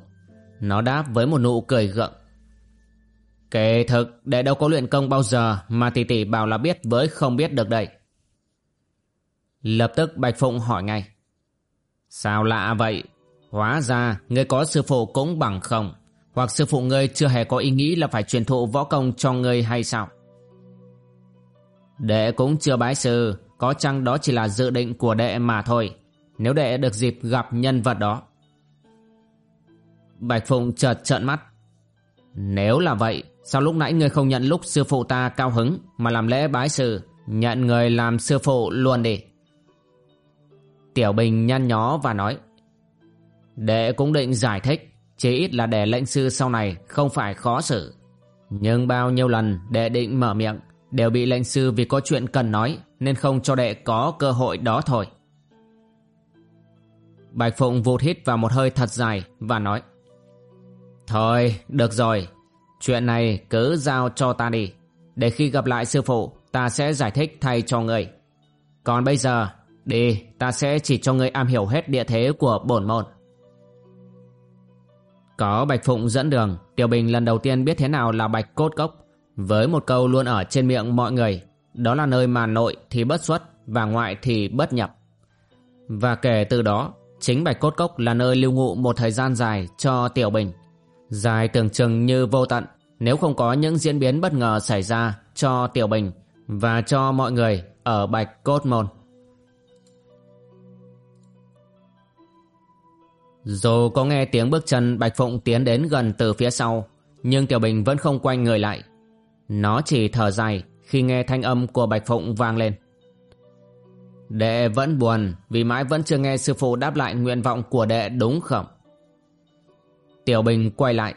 Nó đáp với một nụ cười gượng. Kể thực, để đâu có luyện công bao giờ Mà tỷ tỷ bảo là biết với không biết được đây. Lập tức Bạch Phụng hỏi ngay. Sao lạ vậy? Hóa ra ngươi có sư phụ cũng bằng không, Hoặc sư phụ ngươi chưa hề có ý nghĩ là phải truyền thụ võ công cho ngươi hay sao? Đệ cũng chưa bái sư có chăng đó chỉ là dự định của đệ mà thôi. Nếu đệ được dịp gặp nhân vật đó. Bạch Phụng chợt trợn mắt. Nếu là vậy, Sao lúc nãy ngươi không nhận lúc sư phụ ta cao hứng Mà làm lễ bái sư, Nhận người làm sư phụ luôn đi? Tiểu Bình nhăn nhó và nói, Đệ cũng định giải thích, Chỉ ít là để lệnh sư sau này Không phải khó xử. Nhưng bao nhiêu lần đệ định mở miệng, Đều bị lệnh sư vì có chuyện cần nói nên không cho đệ có cơ hội đó thôi. Bạch Phụng vụt hít vào một hơi thật dài và nói Thôi, được rồi, chuyện này cứ giao cho ta đi. Để khi gặp lại sư phụ, ta sẽ giải thích thay cho người. Còn bây giờ, đi, ta sẽ chỉ cho người am hiểu hết địa thế của bổn môn. Có Bạch Phụng dẫn đường, Tiểu Bình lần đầu tiên biết thế nào là Bạch Cốt Cốc. Với một câu luôn ở trên miệng mọi người đó là nơi mà nội thì bất xuất và ngoại thì bất nhập. Và kể từ đó, Chính Bạch Cốt Cốc là nơi lưu ngụ một thời gian dài cho Tiểu Bình. Dài tưởng chừng như vô tận, Nếu không có những diễn biến bất ngờ xảy ra cho Tiểu Bình Và cho mọi người ở Bạch Cốt Môn. Dù có nghe tiếng bước chân Bạch Phụng tiến đến gần từ phía sau, Nhưng Tiểu Bình vẫn không quay người lại. Nó chỉ thở dài khi nghe thanh âm của Bạch Phụng vang lên Đệ vẫn buồn vì mãi vẫn chưa nghe sư phụ đáp lại nguyện vọng của đệ đúng không? Tiểu Bình quay lại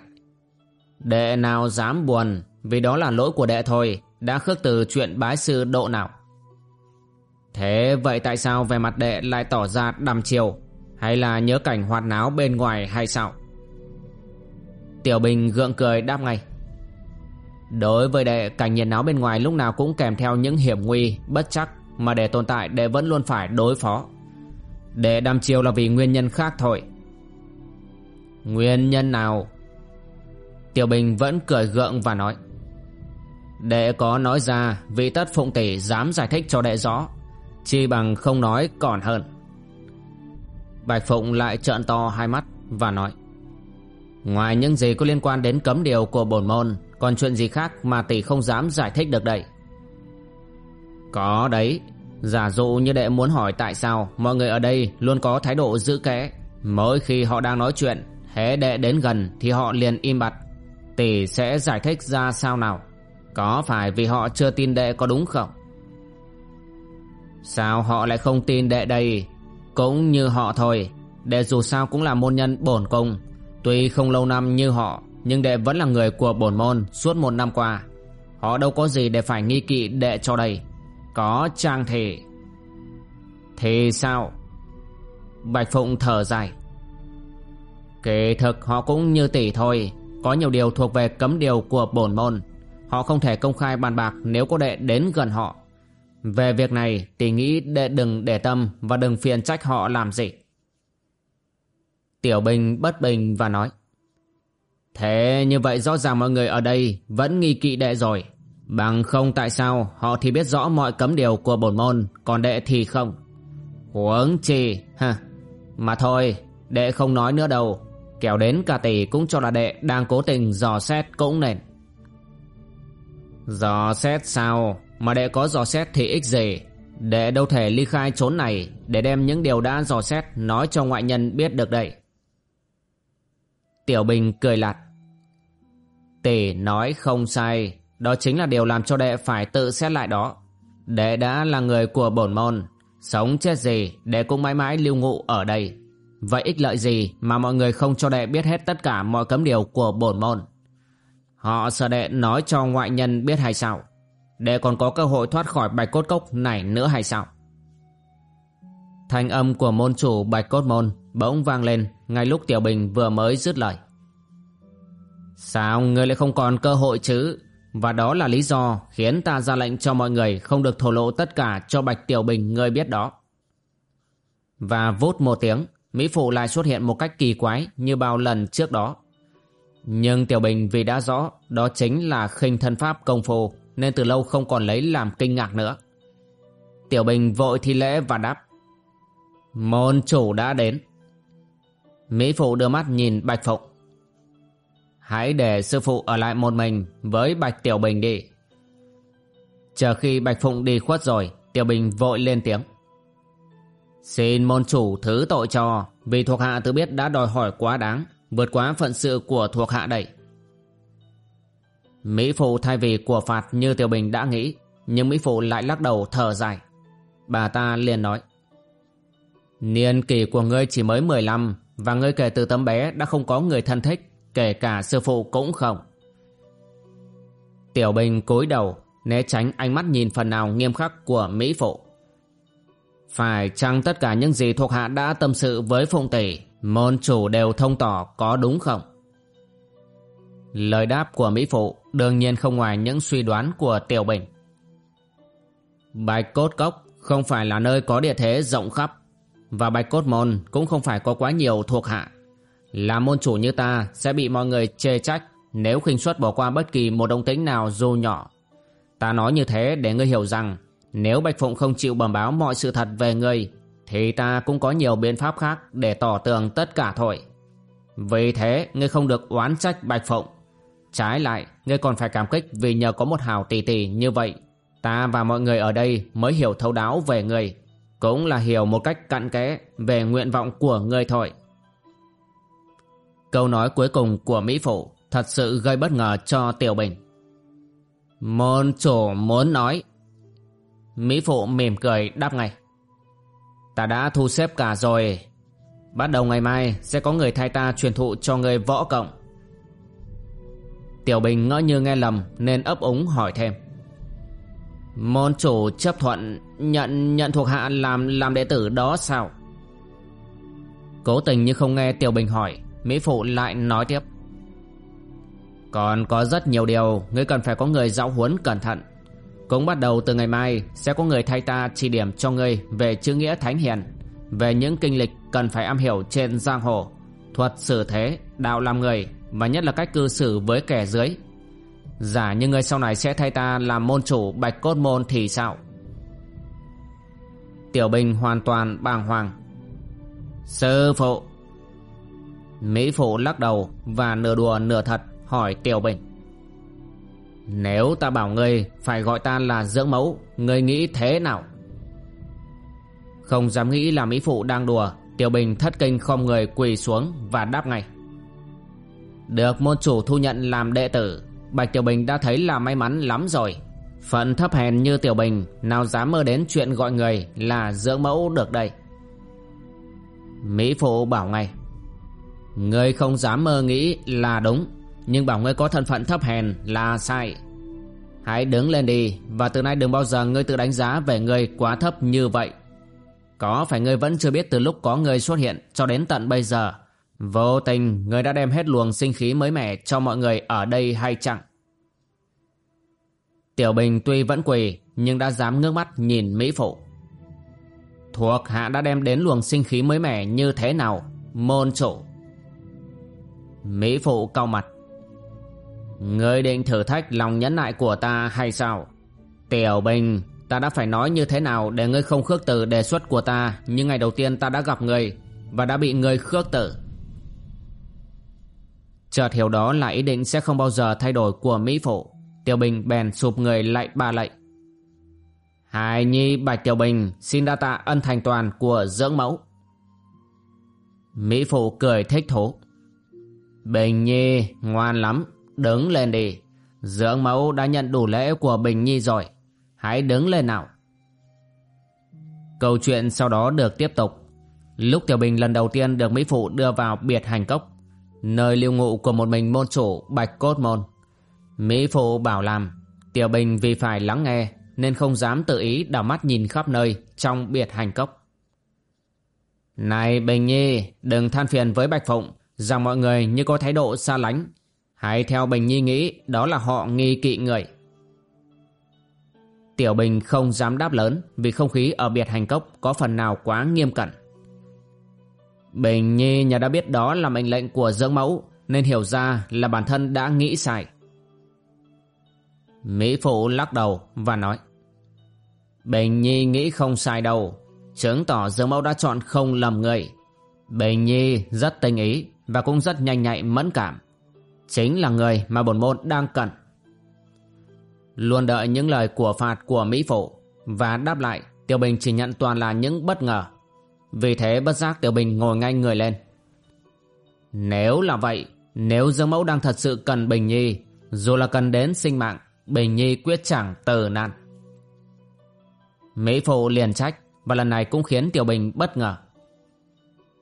Đệ nào dám buồn vì đó là lỗi của đệ thôi, đã khước từ chuyện bái sư độ nào. Thế vậy tại sao về mặt đệ lại tỏ ra đăm chiều hay là nhớ cảnh hoạt náo bên ngoài hay sao? Tiểu Bình gượng cười đáp ngay. Đối với đệ, cảnh nhiệt náo bên ngoài lúc nào cũng kèm theo những hiểm nguy, bất chắc mà để tồn tại đệ vẫn luôn phải đối phó. Đệ đăm chiêu là vì nguyên nhân khác thôi. Nguyên nhân nào? Tiểu Bình vẫn cười gượng và nói. Đệ có nói ra vị tất phụng tỷ dám giải thích cho đệ rõ. Chi bằng không nói còn hơn. Bạch Phụng lại trợn to hai mắt và nói Ngoài những gì có liên quan đến cấm điều của bổn môn còn chuyện gì khác mà tỷ không dám giải thích được đây? Có đấy, Giả dụ như đệ muốn hỏi tại sao Mọi người ở đây luôn có thái độ giữ kẽ. Mỗi khi họ đang nói chuyện Hễ đệ đến gần thì họ liền im bặt. Tỷ sẽ giải thích ra sao nào? Có phải vì họ chưa tin đệ có đúng không? Sao họ lại không tin đệ đây? Cũng như họ thôi. Đệ dù sao cũng là môn nhân bổn cung. Tuy không lâu năm như họ nhưng đệ vẫn là người của bổn môn Suốt một năm qua. Họ đâu có gì để phải nghi kỵ đệ cho đây Có trang thể Thì sao? Bạch Phụng thở dài. Kỳ thực họ cũng như tỷ thôi. Có nhiều điều thuộc về cấm điều của bổn môn. Họ không thể công khai bàn bạc Nếu có đệ đến gần họ. Về việc này, tỷ nghĩ đệ đừng để tâm và đừng phiền trách họ làm gì. Tiểu Bình bất bình và nói. Thế như vậy rõ ràng mọi người ở đây vẫn nghi kỵ đệ rồi. Bằng không tại sao họ thì biết rõ mọi cấm điều của bổn môn còn đệ thì không. Huống chi, ha. Mà thôi, đệ không nói nữa đâu. Kéo đến cả tỷ cũng cho là đệ đang cố tình dò xét cũng nên. Dò xét sao? Mà đệ có dò xét thì ích gì Đệ đâu thể ly khai trốn này Để đem những điều đã dò xét Nói cho ngoại nhân biết được đây Tiểu Bình cười lạt Tỷ nói không sai. Đó chính là điều làm cho đệ phải tự xét lại đó. Đệ đã là người của bổn môn. Sống chết gì, Đệ cũng mãi mãi lưu ngụ ở đây. Vậy ích lợi gì mà mọi người không cho đệ biết hết tất cả mọi cấm điều của bổn môn? Họ sợ đệ nói cho ngoại nhân biết hay sao? Đệ còn có cơ hội thoát khỏi bạch cốt cốc này nữa hay sao? Thanh âm của môn chủ bạch cốt môn bỗng vang lên ngay lúc Tiểu Bình vừa mới dứt lời. Sao ngươi lại không còn cơ hội chứ? Và đó là lý do khiến ta ra lệnh cho mọi người không được thổ lộ tất cả cho Bạch Tiểu Bình ngươi biết đó. Và vút một tiếng, Mỹ Phụ lại xuất hiện một cách kỳ quái như bao lần trước đó. Nhưng Tiểu Bình vì đã rõ đó chính là khinh thân pháp công phu nên từ lâu không còn lấy làm kinh ngạc nữa. Tiểu Bình vội thi lễ và đáp. Môn chủ đã đến. Mỹ Phụ đưa mắt nhìn Bạch Phụng. Hãy để sư phụ ở lại một mình với Bạch Tiểu Bình đi. Chờ khi Bạch Phụng đi khuất rồi, Tiểu Bình vội lên tiếng. Xin môn chủ thứ tội cho, vì thuộc hạ tự biết đã đòi hỏi quá đáng, vượt quá phận sự của thuộc hạ đây. Mỹ Phụ thay vì của phạt như Tiểu Bình đã nghĩ Nhưng Mỹ Phụ lại lắc đầu thở dài Bà ta liền nói Niên kỷ của ngươi chỉ mới 15 Và ngươi kể từ tấm bé đã không có người thân thích Kể cả sư phụ cũng không Tiểu Bình cúi đầu, Né tránh ánh mắt nhìn phần nào nghiêm khắc của Mỹ Phụ Phải chăng tất cả những gì thuộc hạ đã tâm sự với Phụng Tỷ, Môn chủ đều thông tỏ có đúng không? Lời đáp của Mỹ Phụ đương nhiên không ngoài những suy đoán của Tiểu Bình. Bạch Cốt Cốc không phải là nơi có địa thế rộng khắp, và Bạch Cốt Môn cũng không phải có quá nhiều thuộc hạ. Là môn chủ như ta, sẽ bị mọi người chê trách nếu khinh suất bỏ qua bất kỳ một động tính nào dù nhỏ. Ta nói như thế để ngươi hiểu rằng, nếu Bạch Phụng không chịu bẩm báo mọi sự thật về ngươi, Thì ta cũng có nhiều biện pháp khác để tỏ tường tất cả thôi Vì thế, ngươi không được oán trách Bạch Phụng. Trái lại, ngươi còn phải cảm kích vì nhờ có một hào tỷ tỷ như vậy. Ta và mọi người ở đây mới hiểu thấu đáo về ngươi, Cũng là hiểu một cách cặn kẽ về nguyện vọng của ngươi thôi. Câu nói cuối cùng của Mỹ Phụ thật sự gây bất ngờ cho Tiểu Bình. Môn chủ muốn nói. Mỹ Phụ mỉm cười đáp ngay. Ta đã thu xếp cả rồi. Bắt đầu ngày mai sẽ có người thay ta truyền thụ cho người võ cộng. Tiểu Bình ngỡ như nghe lầm nên ấp úng hỏi thêm. Môn chủ chấp thuận nhận nhận thuộc hạ làm làm đệ tử đó sao? Cố tình như không nghe Tiểu Bình hỏi Mỹ Phụ lại nói tiếp. Còn có rất nhiều điều, Ngươi cần phải có người giáo huấn cẩn thận. Cũng bắt đầu từ ngày mai, Sẽ có người thay ta chỉ điểm cho ngươi Về chữ nghĩa thánh hiền, Về những kinh lịch cần phải am hiểu trên giang hồ, Thuật xử thế, Đạo làm người, Và nhất là cách cư xử với kẻ dưới. Giả như ngươi sau này sẽ thay ta Làm môn chủ bạch cốt môn thì sao? Tiểu Bình hoàn toàn bàng hoàng. Sư phụ Mỹ Phụ lắc đầu và nửa đùa nửa thật hỏi Tiểu Bình. Nếu ta bảo ngươi phải gọi ta là dưỡng mẫu, ngươi nghĩ thế nào? Không dám nghĩ là Mỹ Phụ đang đùa, Tiểu Bình thất kinh không người quỳ xuống và đáp ngay. Được môn chủ thu nhận làm đệ tử, Bạch Tiểu Bình đã thấy là may mắn lắm rồi. Phận thấp hèn như Tiểu Bình nào dám mơ đến chuyện gọi người là dưỡng mẫu được đây. Mỹ Phụ bảo ngay. Ngươi không dám mơ nghĩ là đúng, Nhưng bảo ngươi có thân phận thấp hèn là sai. Hãy đứng lên đi, Và từ nay đừng bao giờ ngươi tự đánh giá về ngươi quá thấp như vậy. Có phải ngươi vẫn chưa biết từ lúc có ngươi xuất hiện cho đến tận bây giờ? Vô tình, ngươi đã đem hết luồng sinh khí mới mẻ cho mọi người ở đây hay chẳng? Tiểu Bình tuy vẫn quỳ, nhưng đã dám ngước mắt nhìn Mỹ Phụ. Thuộc hạ đã đem đến luồng sinh khí mới mẻ như thế nào, Môn chủ? Mỹ Phụ cau mặt. Ngươi định thử thách lòng nhẫn nại của ta hay sao? Tiểu Bình, Ta đã phải nói như thế nào để ngươi không khước từ đề xuất của ta như ngày đầu tiên ta đã gặp ngươi Và đã bị ngươi khước từ? Chợt hiểu đó là ý định sẽ không bao giờ thay đổi của Mỹ Phụ. Tiểu Bình bèn sụp người lại ba lạy. Hài Nhi Bạch Tiểu Bình, xin đa tạ ân thành toàn của dưỡng mẫu. Mỹ Phụ cười thích thú. Bình Nhi, ngoan lắm, Đứng lên đi. Dưỡng mẫu đã nhận đủ lễ của Bình Nhi rồi. Hãy đứng lên nào. Câu chuyện sau đó được tiếp tục. Lúc Tiểu Bình lần đầu tiên được Mỹ Phụ đưa vào biệt hành cốc, Nơi lưu ngụ của một mình môn chủ Bạch Cốt Môn. Mỹ Phụ bảo làm, Tiểu Bình vì phải lắng nghe Nên không dám tự ý đảo mắt nhìn khắp nơi Trong biệt hành cốc. Này Bình Nhi, Đừng than phiền với Bạch Phụng rằng mọi người như có thái độ xa lánh hãy theo Bình Nhi nghĩ, đó là họ nghi kỵ người. Tiểu Bình không dám đáp lớn vì không khí ở biệt hành cốc có phần nào quá nghiêm cẩn. Bình Nhi nhà đã biết đó là mệnh lệnh của dưỡng mẫu, nên hiểu ra là bản thân đã nghĩ sai. Mỹ Phụ lắc đầu và nói, Bình Nhi nghĩ không sai đâu chứng tỏ dưỡng mẫu đã chọn không lầm người. Bình Nhi rất tinh ý và cũng rất nhanh nhạy mẫn cảm. Chính là người mà bổn môn đang cần. Luôn đợi những lời của phạt của Mỹ Phụ và đáp lại Tiểu Bình chỉ nhận toàn là những bất ngờ. Vì thế bất giác Tiểu Bình ngồi ngay người lên. Nếu là vậy, nếu Dương Mẫu đang thật sự cần Bình Nhi, dù là cần đến sinh mạng, Bình Nhi quyết chẳng từ nạn. Mỹ Phụ liền trách và lần này cũng khiến Tiểu Bình bất ngờ.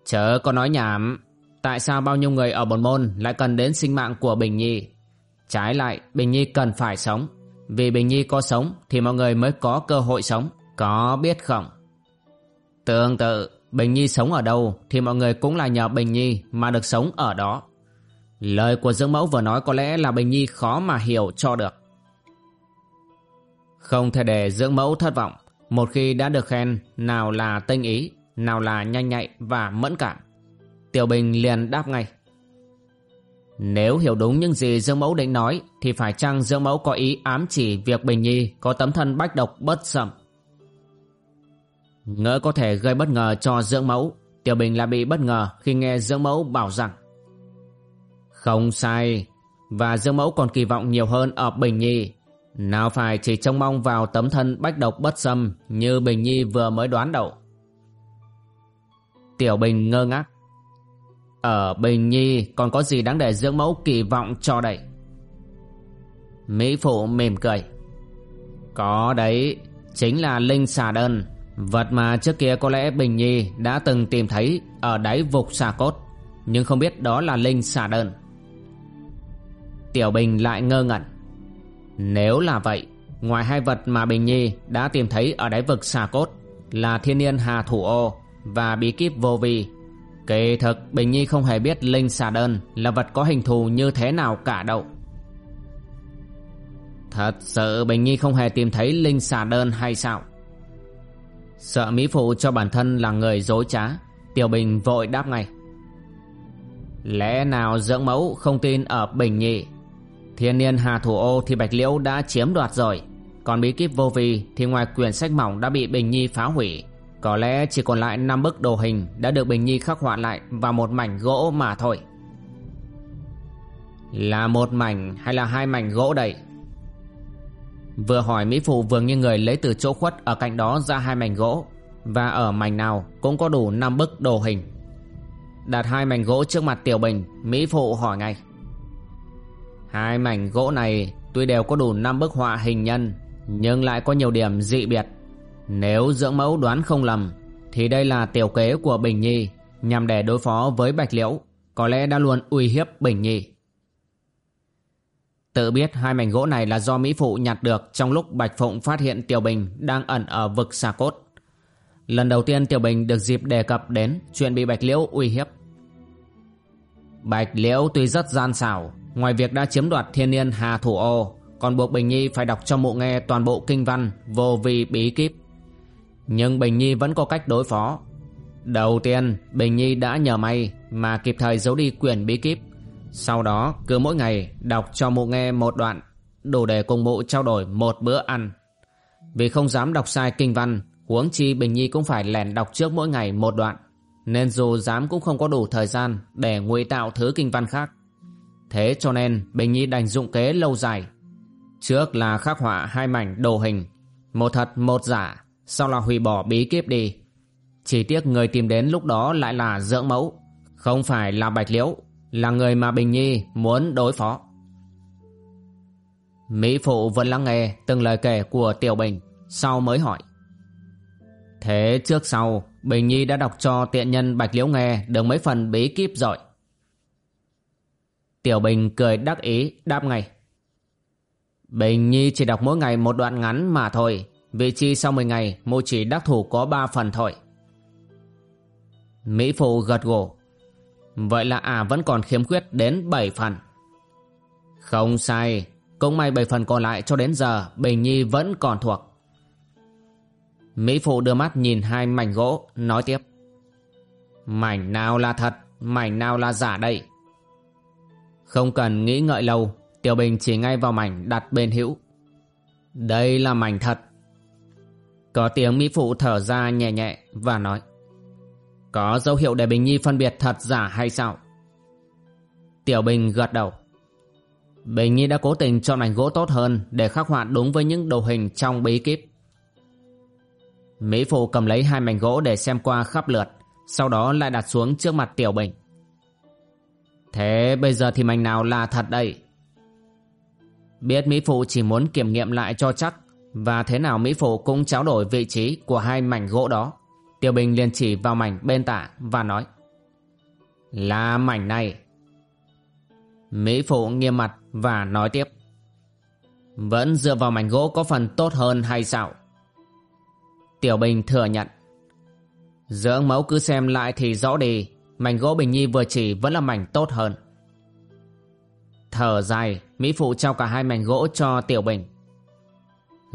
Chớ có nói nhảm, Tại sao bao nhiêu người ở bồn môn lại cần đến sinh mạng của Bình Nhi? Trái lại, Bình Nhi cần phải sống. Vì Bình Nhi có sống thì mọi người mới có cơ hội sống. Có biết không? Tương tự, Bình Nhi sống ở đâu thì mọi người cũng là nhờ Bình Nhi mà được sống ở đó. Lời của Dương Mẫu vừa nói có lẽ là Bình Nhi khó mà hiểu cho được. Không thể để dưỡng mẫu thất vọng Một khi đã được khen Nào là tinh ý Nào là nhanh nhạy và mẫn cảm Tiểu Bình liền đáp ngay. Nếu hiểu đúng những gì Dương Mẫu định nói, thì phải chăng Dương Mẫu có ý ám chỉ việc Bình Nhi có tấm thân bách độc bất sầm. Ngỡ có thể gây bất ngờ cho dưỡng mẫu, Tiểu Bình lại bị bất ngờ khi nghe dưỡng mẫu bảo rằng, Không sai, Và dưỡng mẫu còn kỳ vọng nhiều hơn ở Bình Nhi Nào phải chỉ trông mong vào tấm thân bách độc bất xâm Như Bình Nhi vừa mới đoán đầu Tiểu Bình ngơ ngác ở Bình Nhi, còn có gì đáng để dưỡng mẫu kỳ vọng cho đây? Mỹ Phụ mỉm cười. Có đấy, Chính là Linh xà đơn. Vật mà trước kia có lẽ Bình Nhi đã từng tìm thấy ở đáy vục xà cốt, Nhưng không biết đó là Linh xà đơn. Tiểu Bình lại ngơ ngẩn. Nếu là vậy, Ngoài hai vật mà Bình Nhi đã tìm thấy ở đáy vực xà cốt Là thiên niên hà thủ ô và bí kíp vô vi Kỳ thực, Bình Nhi không hề biết Linh xà đơn là vật có hình thù như thế nào cả đâu. Thật sự Bình Nhi không hề tìm thấy Linh xà đơn hay sao? Sợ Mỹ Phụ cho bản thân là người dối trá, Tiểu Bình vội đáp ngay. Lẽ nào dưỡng mẫu không tin ở Bình nhi? Thiên niên Hà Thủ Ô thì Bạch Liễu đã chiếm đoạt rồi. Còn bí kíp vô vi thì ngoài quyển sách mỏng đã bị Bình Nhi phá hủy. Có lẽ chỉ còn lại 5 bức đồ hình đã được Bình Nhi khắc họa lại vào một mảnh gỗ mà thôi. Là một mảnh hay là hai mảnh gỗ đây? Vừa hỏi Mỹ Phụ vừa như người lấy từ chỗ khuất ở cạnh đó ra hai mảnh gỗ. Và ở mảnh nào cũng có đủ 5 bức đồ hình. Đặt hai mảnh gỗ trước mặt Tiểu Bình, Mỹ Phụ hỏi ngay. Hai mảnh gỗ này tuy đều có đủ 5 bức họa hình nhân, Nhưng lại có nhiều điểm dị biệt. Nếu dưỡng mẫu đoán không lầm Thì đây là tiểu kế của Bình Nhi Nhằm để đối phó với Bạch Liễu Có lẽ đã luôn uy hiếp Bình Nhi Tự biết hai mảnh gỗ này là do Mỹ Phụ nhặt được trong lúc Bạch Phụng phát hiện Tiểu Bình đang ẩn ở vực xà cốt. Lần đầu tiên Tiểu Bình được dịp đề cập đến chuyện bị Bạch Liễu uy hiếp. Bạch Liễu tuy rất gian xảo, ngoài việc đã chiếm đoạt thiên niên Hà Thủ Ô, còn buộc Bình Nhi phải đọc cho mụ nghe toàn bộ kinh văn vô vi bí kíp. Nhưng Bình Nhi vẫn có cách đối phó. Đầu tiên, Bình Nhi đã nhờ may mà kịp thời giấu đi quyển bí kíp. Sau đó cứ mỗi ngày đọc cho mụ nghe một đoạn Đủ để cùng mụ trao đổi một bữa ăn. Vì không dám đọc sai kinh văn Huống chi Bình Nhi cũng phải lèn đọc trước mỗi ngày một đoạn Nên dù dám cũng không có đủ thời gian Để ngụy tạo thứ kinh văn khác. Thế cho nên Bình Nhi đành dụng kế lâu dài. Trước là khắc họa hai mảnh đồ hình Một thật một giả sau là hủy bỏ bí kíp đi Chỉ tiếc người tìm đến lúc đó lại là dưỡng mẫu Không phải là bạch liễu là người mà Bình Nhi muốn đối phó. Mỹ Phụ vẫn lắng nghe từng lời kể của Tiểu Bình, sau mới hỏi. Thế trước sau, Bình Nhi đã đọc cho tiện nhân Bạch Liễu nghe được mấy phần bí kíp rồi. Tiểu Bình cười đắc ý, đáp ngay. Bình Nhi chỉ đọc mỗi ngày một đoạn ngắn mà thôi, vị chi sau 10 ngày mô chỉ đắc thủ có 3 phần thôi. Mỹ Phụ gật gù. Vậy là ả vẫn còn khiếm khuyết đến 7 phần. Không sai, Cũng may 7 phần còn lại cho đến giờ, Bình Nhi vẫn còn thuộc. Mỹ Phụ đưa mắt nhìn hai mảnh gỗ, Nói tiếp. Mảnh nào là thật, Mảnh nào là giả đây? Không cần nghĩ ngợi lâu, Tiểu Bình chỉ ngay vào mảnh đặt bên hữu. Đây là mảnh thật có tiếng Mỹ Phụ thở ra nhẹ nhẹ Và nói có dấu hiệu để Bình Nhi phân biệt thật giả hay sao? Tiểu Bình gật đầu. Bình Nhi đã cố tình chọn mảnh gỗ tốt hơn để khắc họa đúng với những đồ hình trong bí kíp. Mỹ Phụ cầm lấy hai mảnh gỗ để xem qua khắp lượt, sau đó lại đặt xuống trước mặt Tiểu Bình. Thế bây giờ thì mảnh nào là thật đây? Biết Mỹ Phụ chỉ muốn kiểm nghiệm lại cho chắc, và thế nào Mỹ Phụ cũng tráo đổi vị trí của hai mảnh gỗ đó. Tiêu Bình liền chỉ vào mảnh bên tả và nói, Là mảnh này. Mỹ Phụ nghiêm mặt và nói tiếp, Vẫn dựa vào mảnh gỗ có phần tốt hơn hay sao? Tiểu Bình thừa nhận, Dưỡng mẫu cứ xem lại thì rõ đi, Mảnh gỗ Bình Nhi vừa chỉ vẫn là mảnh tốt hơn. Thở dài, Mỹ Phụ trao cả hai mảnh gỗ cho Tiểu Bình.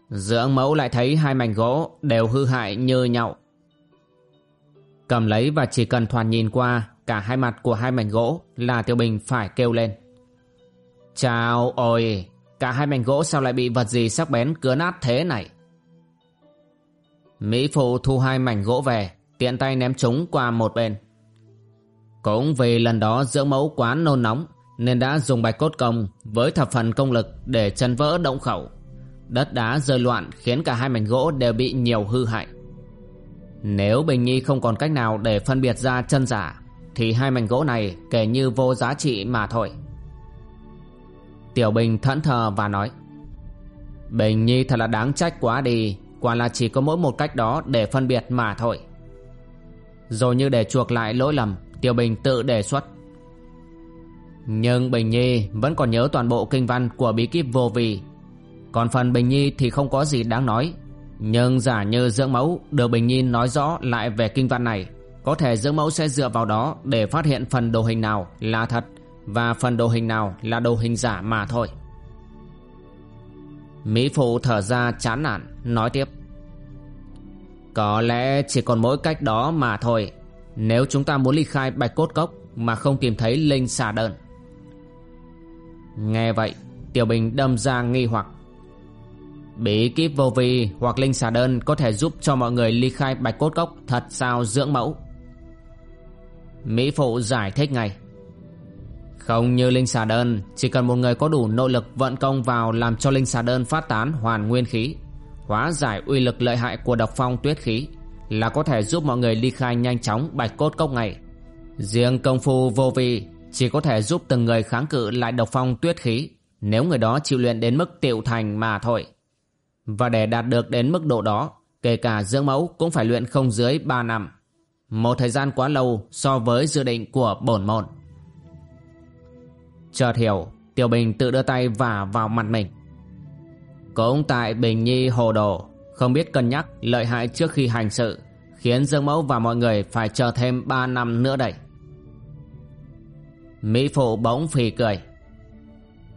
Dưỡng mẫu lại thấy hai mảnh gỗ đều hư hại như nhau Cầm lấy và chỉ cần thoạt nhìn qua, Cả hai mặt của hai mảnh gỗ Là Tiểu Bình phải kêu lên. Chào ôi, Cả hai mảnh gỗ sao lại bị vật gì sắc bén cứa nát thế này? Mỹ Phụ thu hai mảnh gỗ về, Tiện tay ném chúng qua một bên. Cũng vì lần đó dưỡng mẫu quá nôn nóng, Nên đã dùng bạch cốt công Với thập phần công lực để chân vỡ động khẩu. Đất đá rơi loạn Khiến cả hai mảnh gỗ đều bị nhiều hư hại. Nếu Bình Nhi không còn cách nào Để phân biệt ra chân giả, Thì hai mảnh gỗ này kể như vô giá trị mà thôi. Tiểu Bình thẫn thờ và nói, Bình Nhi thật là đáng trách quá đi, Quả là chỉ có mỗi một cách đó để phân biệt mà thôi. Rồi như để chuộc lại lỗi lầm, Tiểu Bình tự đề xuất, Nhưng Bình Nhi vẫn còn nhớ toàn bộ kinh văn của bí kíp vô vi còn phần Bình Nhi thì không có gì đáng nói. Nhưng giả như dưỡng mẫu được Bình Nhi nói rõ lại về kinh văn này, Có thể dưỡng mẫu sẽ dựa vào đó để phát hiện phần đồ hình nào là thật Và phần đồ hình nào là đồ hình giả mà thôi. Mỹ Phụ thở ra chán nản, Nói tiếp. Có lẽ chỉ còn mỗi cách đó mà thôi. Nếu chúng ta muốn ly khai bạch cốt cốc Mà không tìm thấy linh xà đơn Nghe vậy, Tiểu Bình đâm ra nghi hoặc. Bí kíp vô vi hoặc linh xà đơn Có thể giúp cho mọi người ly khai bạch cốt cốc Thật sao dưỡng mẫu? Mỹ Phụ giải thích ngay. Không như linh xà đơn, Chỉ cần một người có đủ nội lực vận công vào Làm cho linh xà đơn phát tán hoàn nguyên khí, Hóa giải uy lực lợi hại của độc phong tuyết khí Là có thể giúp mọi người ly khai nhanh chóng bạch cốt cốc này Riêng công phu vô vi Chỉ có thể giúp từng người kháng cự lại độc phong tuyết khí, Nếu người đó chịu luyện đến mức tiểu thành mà thôi. Và để đạt được đến mức độ đó, Kể cả dưỡng mẫu cũng phải luyện không dưới 3 năm. Một thời gian quá lâu so với dự định của bổn môn. Chợt hiểu, Tiểu Bình tự đưa tay vả vào mặt mình. Cũng tại Bình Nhi hồ đồ, Không biết cân nhắc lợi hại trước khi hành sự, Khiến Dương Mẫu và mọi người phải chờ thêm 3 năm nữa đây. Mỹ Phụ bỗng phì cười.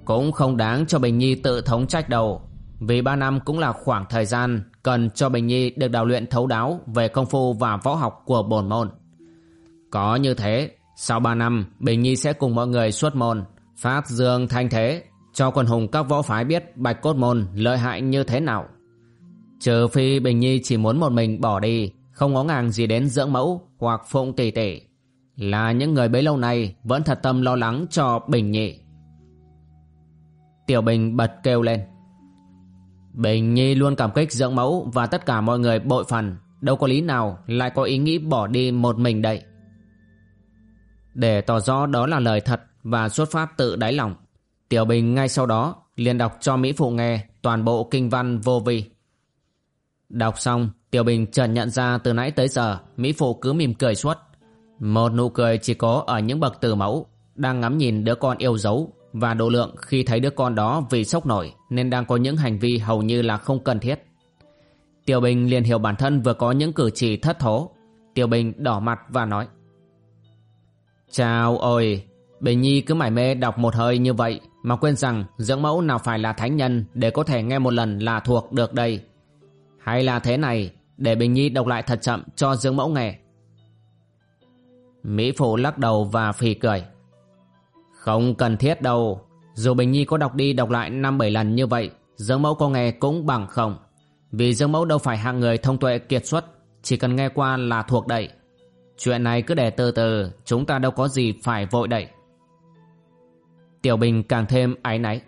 Cũng không đáng cho Bình Nhi tự thống trách đầu vì 3 năm cũng là khoảng thời gian Cần cho Bình Nhi được đào luyện thấu đáo Về công phu và võ học của bổn môn. Có như thế, Sau 3 năm, Bình Nhi sẽ cùng mọi người xuất môn Phát dương thanh thế, Cho quần hùng các võ phái biết Bạch Cốt Môn lợi hại như thế nào. Trừ phi Bình Nhi chỉ muốn một mình bỏ đi, Không ngó ngàng gì đến dưỡng mẫu Hoặc phụng tỷ tỷ Là những người bấy lâu nay Vẫn thật tâm lo lắng cho Bình Nhi. Tiểu Bình bật kêu lên. Bình Nhi luôn cảm kích dưỡng mẫu Và tất cả mọi người bội phần Đâu có lý nào lại có ý nghĩ bỏ đi một mình đây Để tỏ rõ đó là lời thật và xuất phát tự đáy lòng. Tiểu Bình ngay sau đó liền đọc cho Mỹ Phụ nghe toàn bộ kinh văn vô vi. Đọc xong, Tiểu Bình chợt nhận ra từ nãy tới giờ Mỹ Phụ cứ mỉm cười suốt. Một nụ cười chỉ có ở những bậc từ mẫu đang ngắm nhìn đứa con yêu dấu và độ lượng khi thấy đứa con đó vì sốc nổi nên đang có những hành vi hầu như là không cần thiết. Tiểu Bình liền hiểu bản thân vừa có những cử chỉ thất thố. Tiểu Bình đỏ mặt và nói Chào ôi, Bình Nhi cứ mải mê đọc một hơi như vậy mà quên rằng dưỡng mẫu nào phải là thánh nhân để có thể nghe một lần là thuộc được đây. Hay là thế này, để Bình Nhi đọc lại thật chậm cho dưỡng mẫu nghe. Mỹ Phụ lắc đầu và phì cười. Không cần thiết đâu, dù Bình Nhi có đọc đi đọc lại năm bảy lần như vậy, dưỡng mẫu có nghe cũng bằng không. Vì dưỡng mẫu đâu phải hạng người thông tuệ kiệt xuất, chỉ cần nghe qua là thuộc đậy. Chuyện này cứ để từ từ, chúng ta đâu có gì phải vội đậy. Tiểu Bình càng thêm áy náy.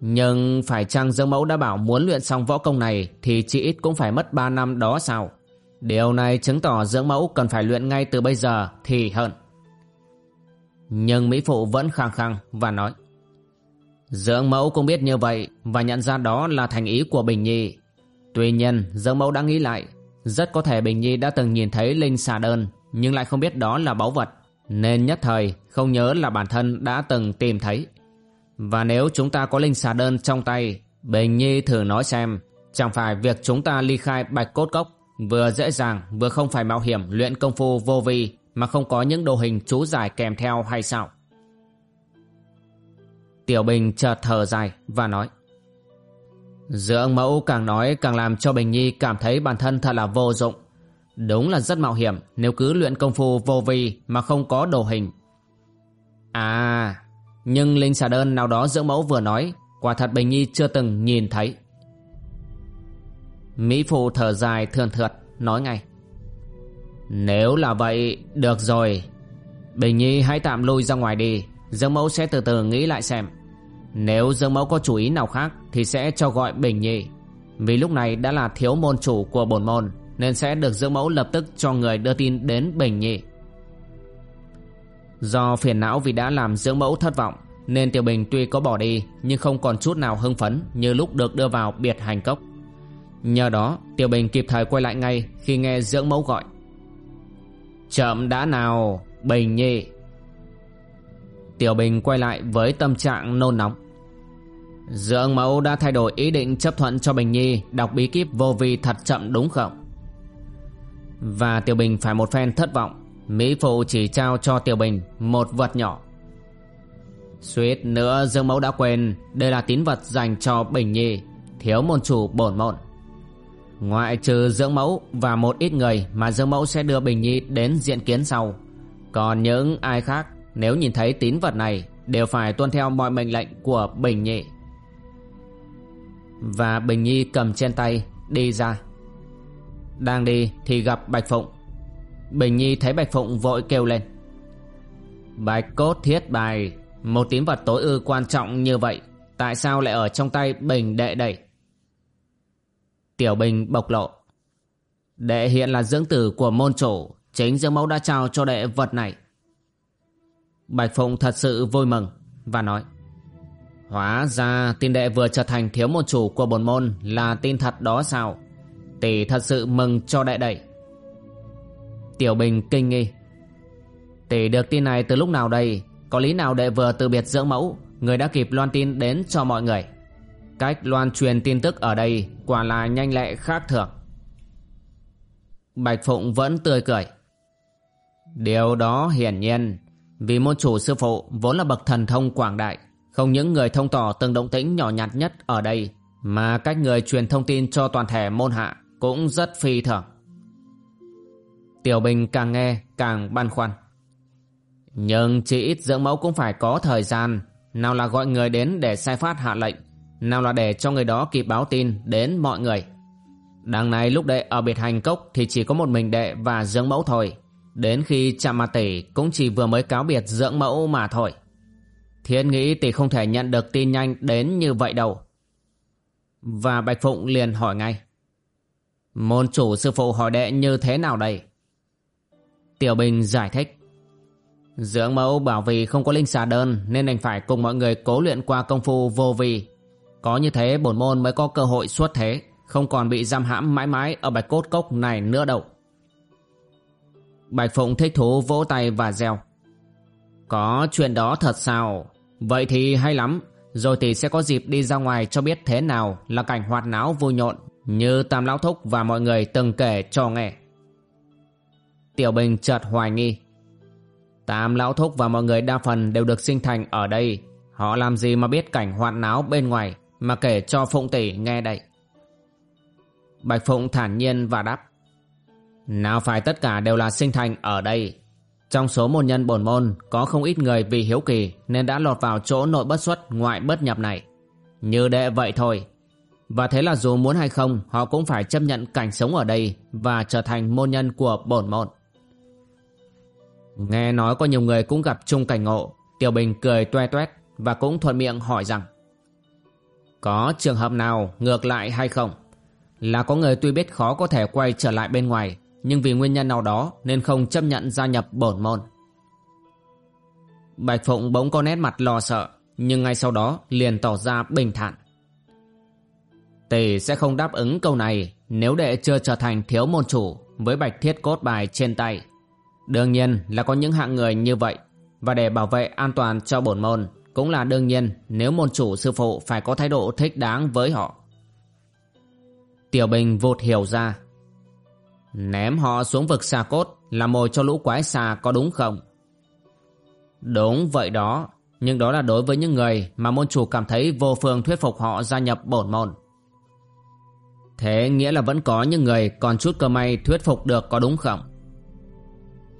Nhưng phải chăng Dương Mẫu đã bảo muốn luyện xong võ công này thì chỉ ít cũng phải mất 3 năm đó sao? Điều này chứng tỏ dưỡng mẫu cần phải luyện ngay từ bây giờ thì hơn. Nhưng Mỹ Phụ vẫn khăng khăng và nói Dưỡng mẫu cũng biết như vậy và nhận ra đó là thành ý của Bình Nhi. Tuy nhiên, dưỡng mẫu đã nghĩ lại, rất có thể Bình Nhi đã từng nhìn thấy linh xà đơn nhưng lại không biết đó là báu vật. Nên nhất thời không nhớ là bản thân đã từng tìm thấy. Và nếu chúng ta có linh xà đơn trong tay, Bình Nhi thử nói xem, chẳng phải việc chúng ta ly khai bạch cốt cốc vừa dễ dàng vừa không phải mạo hiểm luyện công phu vô vi mà không có những đồ hình chú giải kèm theo hay sao? Tiểu Bình chợt thở dài và nói Dưỡng mẫu càng nói càng làm cho Bình Nhi cảm thấy bản thân thật là vô dụng Đúng là rất mạo hiểm nếu cứ luyện công phu vô vi mà không có đồ hình. À, nhưng Linh xà đơn nào đó dưỡng mẫu vừa nói, quả thật Bình Nhi chưa từng nhìn thấy. Mỹ Phụ thở dài thườn thượt Nói ngay nếu là vậy, Được rồi. Bình Nhi, hãy tạm lui ra ngoài đi. Dương Mẫu sẽ từ từ nghĩ lại xem. Nếu Dương Mẫu có chủ ý nào khác Thì sẽ cho gọi Bình Nhi. Vì lúc này đã là thiếu môn chủ của bổn môn, Nên sẽ được Dương Mẫu lập tức cho người đưa tin đến Bình Nhi. Do phiền não vì đã làm Dương Mẫu thất vọng, Nên Tiểu Bình tuy có bỏ đi, Nhưng không còn chút nào hưng phấn Như lúc được đưa vào biệt hành cốc. Nhờ đó, Tiểu Bình kịp thời quay lại ngay Khi nghe dưỡng mẫu gọi. Chậm đã nào, Bình Nhi. Tiểu Bình quay lại với tâm trạng nôn nóng. Dương mẫu đã thay đổi ý định chấp thuận cho Bình Nhi Đọc bí kíp vô vi thật chậm đúng không? Và Tiểu Bình phải một phen thất vọng. Mỹ Phụ chỉ trao cho Tiểu Bình một vật nhỏ. Suýt nữa Dương Mẫu đã quên Đây là tín vật dành cho Bình Nhi. Thiếu môn chủ bổn môn. Ngoại trừ dưỡng mẫu và một ít người mà dưỡng mẫu sẽ đưa Bình Nhi đến diện kiến sau. Còn những ai khác nếu nhìn thấy tín vật này đều phải tuân theo mọi mệnh lệnh của Bình Nhi. Và Bình Nhi cầm trên tay đi ra. Đang đi thì gặp Bạch Phụng. Bình Nhi thấy Bạch Phụng vội kêu lên. Bạch cốt thiết bài, một tín vật tối ư quan trọng như vậy, tại sao lại ở trong tay Bình đệ đẩy? Tiểu Bình bộc lộ. Đệ hiện là dưỡng tử của môn chủ, chính dưỡng mẫu đã trao cho đệ vật này. Bạch Phụng thật sự vui mừng và nói Hóa ra tin đệ vừa trở thành thiếu môn chủ của bồn môn là tin thật đó sao? Tỷ thật sự mừng cho đệ đẩy. Tiểu Bình kinh nghi. Tỷ được tin này từ lúc nào đây? Có lý nào đệ vừa từ biệt dưỡng mẫu, người đã kịp loan tin đến cho mọi người? Cách loan truyền tin tức ở đây quả là nhanh lẹ khác thường. Bạch Phụng vẫn tươi cười. Điều đó hiển nhiên vì môn chủ sư phụ vốn là bậc thần thông quảng đại, không những người thông tỏ từng động tĩnh nhỏ nhặt nhất ở đây, mà cách người truyền thông tin cho toàn thể môn hạ cũng rất phi thường. Tiểu Bình càng nghe càng băn khoăn. Nhưng chỉ ít dưỡng mẫu cũng phải có thời gian, nào là gọi người đến để sai phát hạ lệnh, nào là để cho người đó kịp báo tin đến mọi người. Đằng này lúc đệ ở biệt hành cốc Thì chỉ có một mình đệ và dưỡng mẫu thôi. Đến khi chạm mặt tỷ Cũng chỉ vừa mới cáo biệt dưỡng mẫu mà thôi. Thiên nghĩ tỷ không thể nhận được tin nhanh đến như vậy đâu. Và Bạch Phụng liền hỏi ngay. Môn chủ sư phụ hỏi đệ như thế nào đây? Tiểu Bình giải thích. Dưỡng mẫu bảo vì không có linh xà đơn Nên đành phải cùng mọi người cố luyện qua công phu vô vi có như thế bổn môn mới có cơ hội xuất thế, Không còn bị giam hãm mãi mãi Ở bạch cốt cốc này nữa đâu. Bạch Phụng thích thú vỗ tay và reo. Có chuyện đó thật sao? Vậy thì hay lắm. Rồi thì sẽ có dịp đi ra ngoài cho biết thế nào Là cảnh hoạt náo vui nhộn, Như Tam Lão Thúc và mọi người từng kể cho nghe. Tiểu Bình chợt hoài nghi. Tam Lão Thúc và mọi người đa phần đều được sinh thành ở đây. Họ làm gì mà biết cảnh hoạt náo bên ngoài? Mà kể cho Phụng Tỷ nghe đây. Bạch Phụng thản nhiên và đáp, Nào phải tất cả đều là sinh thành ở đây. Trong số môn nhân bổn môn, Có không ít người vì hiếu kỳ Nên đã lọt vào chỗ nội bất xuất, ngoại bất nhập này. Như đệ vậy thôi. Và thế là dù muốn hay không, Họ cũng phải chấp nhận cảnh sống ở đây Và trở thành môn nhân của bổn môn. Nghe nói có nhiều người cũng gặp chung cảnh ngộ, Tiểu Bình cười toe toét Và cũng thuận miệng hỏi rằng có trường hợp nào ngược lại hay không? Là có người tuy biết khó có thể quay trở lại bên ngoài, Nhưng vì nguyên nhân nào đó nên không chấp nhận gia nhập bổn môn. Bạch Phụng bỗng có nét mặt lo sợ, Nhưng ngay sau đó liền tỏ ra bình thản. Tỷ sẽ không đáp ứng câu này Nếu đệ chưa trở thành thiếu môn chủ Với bạch thiết cốt bài trên tay. Đương nhiên là có những hạng người như vậy Và để bảo vệ an toàn cho bổn môn cũng là đương nhiên nếu môn chủ sư phụ phải có thái độ thích đáng với họ. Tiểu Bình vụt hiểu ra. Ném họ xuống vực xà cốt là mồi cho lũ quái xà có đúng không? Đúng vậy đó, nhưng đó là đối với những người mà môn chủ cảm thấy vô phương thuyết phục họ gia nhập bổn môn. Thế nghĩa là vẫn có những người còn chút cơ may thuyết phục được có đúng không?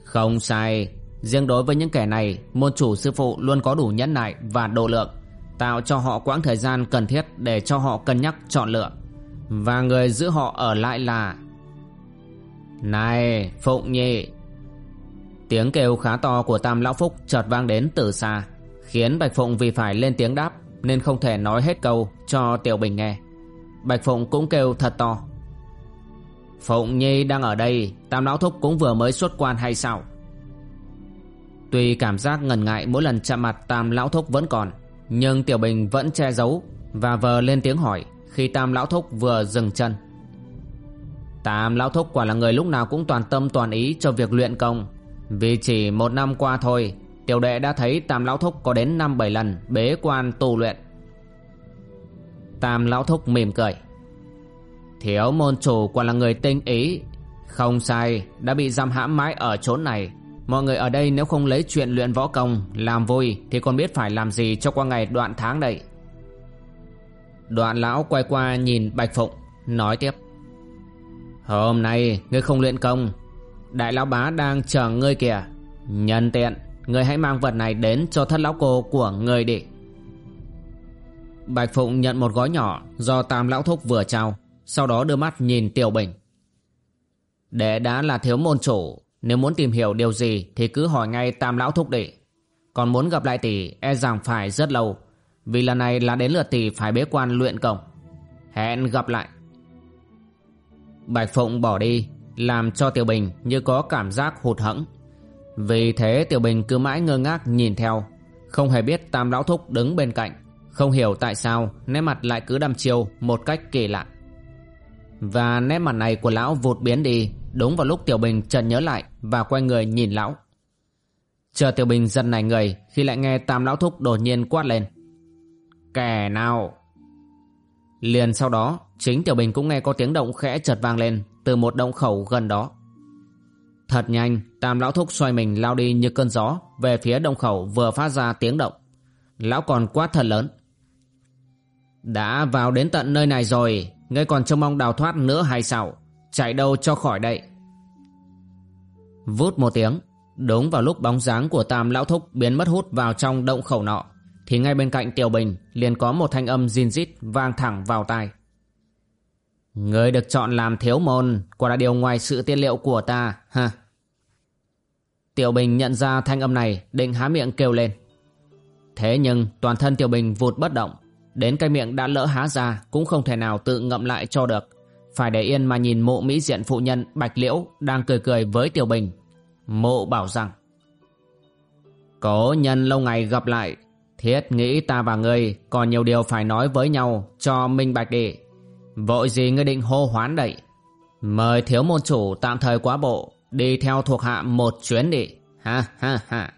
Không sai, Riêng đối với những kẻ này, Môn chủ sư phụ luôn có đủ nhẫn nại và độ lượng, Tạo cho họ quãng thời gian cần thiết Để cho họ cân nhắc chọn lựa. Và người giữ họ ở lại là Này, Phụng Nhi. Tiếng kêu khá to của Tam Lão Phúc chợt vang đến từ xa, Khiến Bạch Phụng vì phải lên tiếng đáp Nên không thể nói hết câu cho Tiểu Bình nghe. Bạch Phụng cũng kêu thật to. Phụng Nhi đang ở đây, Tam Lão Thúc cũng vừa mới xuất quan hay sao? Tuy cảm giác ngần ngại mỗi lần chạm mặt Tam Lão Thúc vẫn còn, Nhưng Tiểu Bình vẫn che giấu Và vờ lên tiếng hỏi Khi Tam Lão Thúc vừa dừng chân. Tam Lão Thúc quả là người lúc nào cũng toàn tâm toàn ý cho việc luyện công. Vì chỉ một năm qua thôi, Tiểu đệ đã thấy Tam Lão Thúc có đến năm bảy lần bế quan tu luyện. Tam Lão Thúc mỉm cười. Thiếu môn chủ quả là người tinh ý, Không sai, Đã bị giam hãm mãi ở chốn này. Mọi người ở đây nếu không lấy chuyện luyện võ công, Làm vui Thì còn biết phải làm gì cho qua ngày đoạn tháng đây Đoạn lão quay qua nhìn Bạch Phụng, Nói tiếp. Hôm nay ngươi không luyện công, Đại lão bá đang chờ ngươi kìa. Nhân tiện, Ngươi hãy mang vật này đến cho thất lão cô của ngươi đi. Bạch Phụng nhận một gói nhỏ Do tam lão thúc vừa trao, Sau đó đưa mắt nhìn Tiểu Bình. Đệ đã là thiếu môn chủ nếu muốn tìm hiểu điều gì Thì cứ hỏi ngay tam lão thúc đệ Còn muốn gặp lại tỷ e rằng phải rất lâu. Vì lần này là đến lượt tỷ phải bế quan luyện cổng Hẹn gặp lại. Bạch Phụng bỏ đi, Làm cho Tiểu Bình như có cảm giác hụt hẫng. Vì thế Tiểu Bình cứ mãi ngơ ngác nhìn theo. Không hề biết Tam Lão Thúc đứng bên cạnh. Không hiểu tại sao nét mặt lại cứ đăm chiêu một cách kỳ lạ. Và nét mặt này của Lão vụt biến đi. Đúng vào lúc Tiểu Bình chợt nhớ lại Và quay người nhìn Lão. Chờ Tiểu Bình giật nảy người Khi lại nghe Tam Lão Thúc đột nhiên quát lên. Kẻ nào? Liền sau đó, Chính Tiểu Bình cũng nghe có tiếng động khẽ chợt vang lên Từ một động khẩu gần đó. Thật nhanh, Tam Lão Thúc xoay mình lao đi như cơn gió Về phía động khẩu vừa phát ra tiếng động. Lão còn quát thật lớn. Đã vào đến tận nơi này rồi, Ngươi còn trông mong đào thoát nữa hay sao? Chạy đâu cho khỏi đây? Vút một tiếng, Đúng vào lúc bóng dáng của Tam Lão Thúc biến mất hút vào trong động khẩu nọ, Thì ngay bên cạnh Tiểu Bình liền có một thanh âm zin rít vang thẳng vào tai. Người được chọn làm thiếu môn, Quả là điều ngoài sự tiên liệu của ta, ha? Tiểu Bình nhận ra thanh âm này, Định há miệng kêu lên. Thế nhưng, toàn thân Tiểu Bình vụt bất động, Đến cái miệng đã lỡ há ra Cũng không thể nào tự ngậm lại cho được. Phải để yên mà nhìn mộ mỹ diện phụ nhân Bạch Liễu Đang cười cười với Tiểu Bình. Mộ bảo rằng Cố nhân lâu ngày gặp lại, Thiết nghĩ ta và ngươi Còn nhiều điều phải nói với nhau Cho minh bạch đi. Vội gì ngươi định hô hoán đậy Mời thiếu môn chủ tạm thời quá bộ, Đi theo thuộc hạ một chuyến đi. Ha ha ha.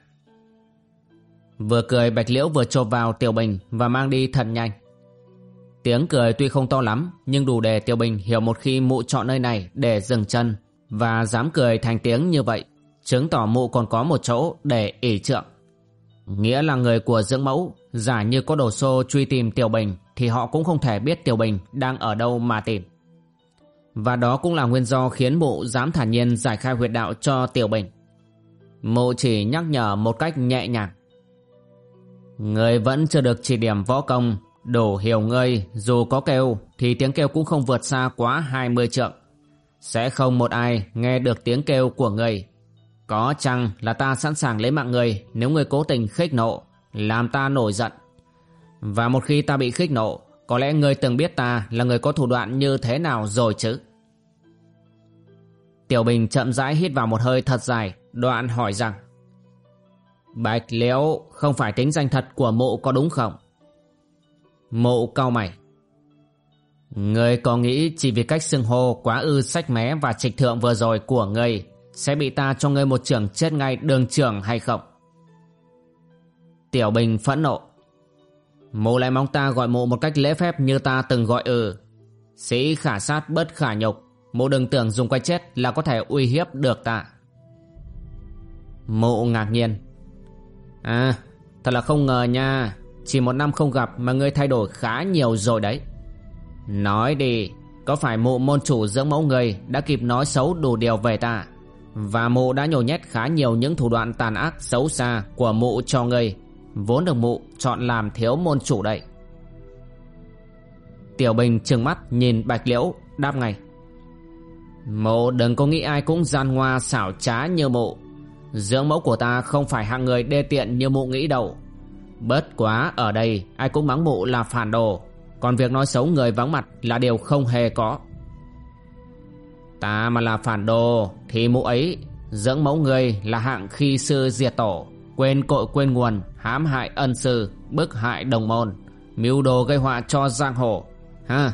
Vừa cười, Bạch Liễu vừa chộp vào Tiểu Bình Và mang đi thật nhanh. Tiếng cười tuy không to lắm, Nhưng đủ để Tiêu Bình hiểu một khi mụ chọn nơi này Để dừng chân Và dám cười thành tiếng như vậy, Chứng tỏ mụ còn có một chỗ để ỉ trượng. Nghĩa là người của dưỡng mẫu, Giả như có đồ xô truy tìm Tiểu Bình Thì họ cũng không thể biết Tiểu Bình Đang ở đâu mà tìm. Và đó cũng là nguyên do khiến mụ dám thản nhiên Giải khai huyệt đạo cho Tiểu Bình. Mụ chỉ nhắc nhở một cách nhẹ nhàng. Người vẫn chưa được chỉ điểm võ công Đủ hiểu ngươi Dù có kêu Thì tiếng kêu cũng không vượt xa quá 20 trượng Sẽ không một ai nghe được tiếng kêu của ngươi có chăng là ta sẵn sàng lấy mạng người nếu người cố tình khích nộ, làm ta nổi giận. Và một khi ta bị khích nộ, có lẽ người từng biết ta là người có thủ đoạn như thế nào rồi chứ? Tiểu Bình chậm rãi hít vào một hơi thật dài, đoạn hỏi rằng Bạch Liễu không phải tính danh thật của mộ có đúng không? Mộ cao mày Người có nghĩ chỉ vì cách xưng hô quá ư sách mé và trịch thượng vừa rồi của người sẽ bị ta cho ngươi một trưởng chết ngay đường trưởng hay không? Tiểu Bình phẫn nộ. Mộ lại mong ta gọi mộ một cách lễ phép như ta từng gọi ừ. Sĩ khả sát bất khả nhục. Mộ đừng tưởng dùng quay chết là có thể uy hiếp được ta. Mộ ngạc nhiên. À, thật là không ngờ nha. Chỉ một năm không gặp mà ngươi thay đổi khá nhiều rồi đấy. Nói đi, có phải mụ môn chủ dưỡng mẫu người đã kịp nói xấu đủ điều về ta? Và mụ đã nhổ nhét khá nhiều những thủ đoạn tàn ác xấu xa của mụ cho ngươi Vốn được mụ chọn làm thiếu môn chủ đây Tiểu Bình trừng mắt nhìn Bạch Liễu đáp ngay Mộ đừng có nghĩ ai cũng gian ngoa xảo trá như mộ Dưỡng mẫu của ta không phải hạng người đê tiện như mụ nghĩ đâu Bớt quá, ở đây, ai cũng mắng mụ là phản đồ. Còn việc nói xấu người vắng mặt là điều không hề có. Ta mà là phản đồ, thì mụ ấy Dưỡng mẫu người là hạng khi sư diệt tổ, Quên cội quên nguồn, Hãm hại ân sư, Bức hại đồng môn, Mưu đồ gây họa cho giang hồ. Ha?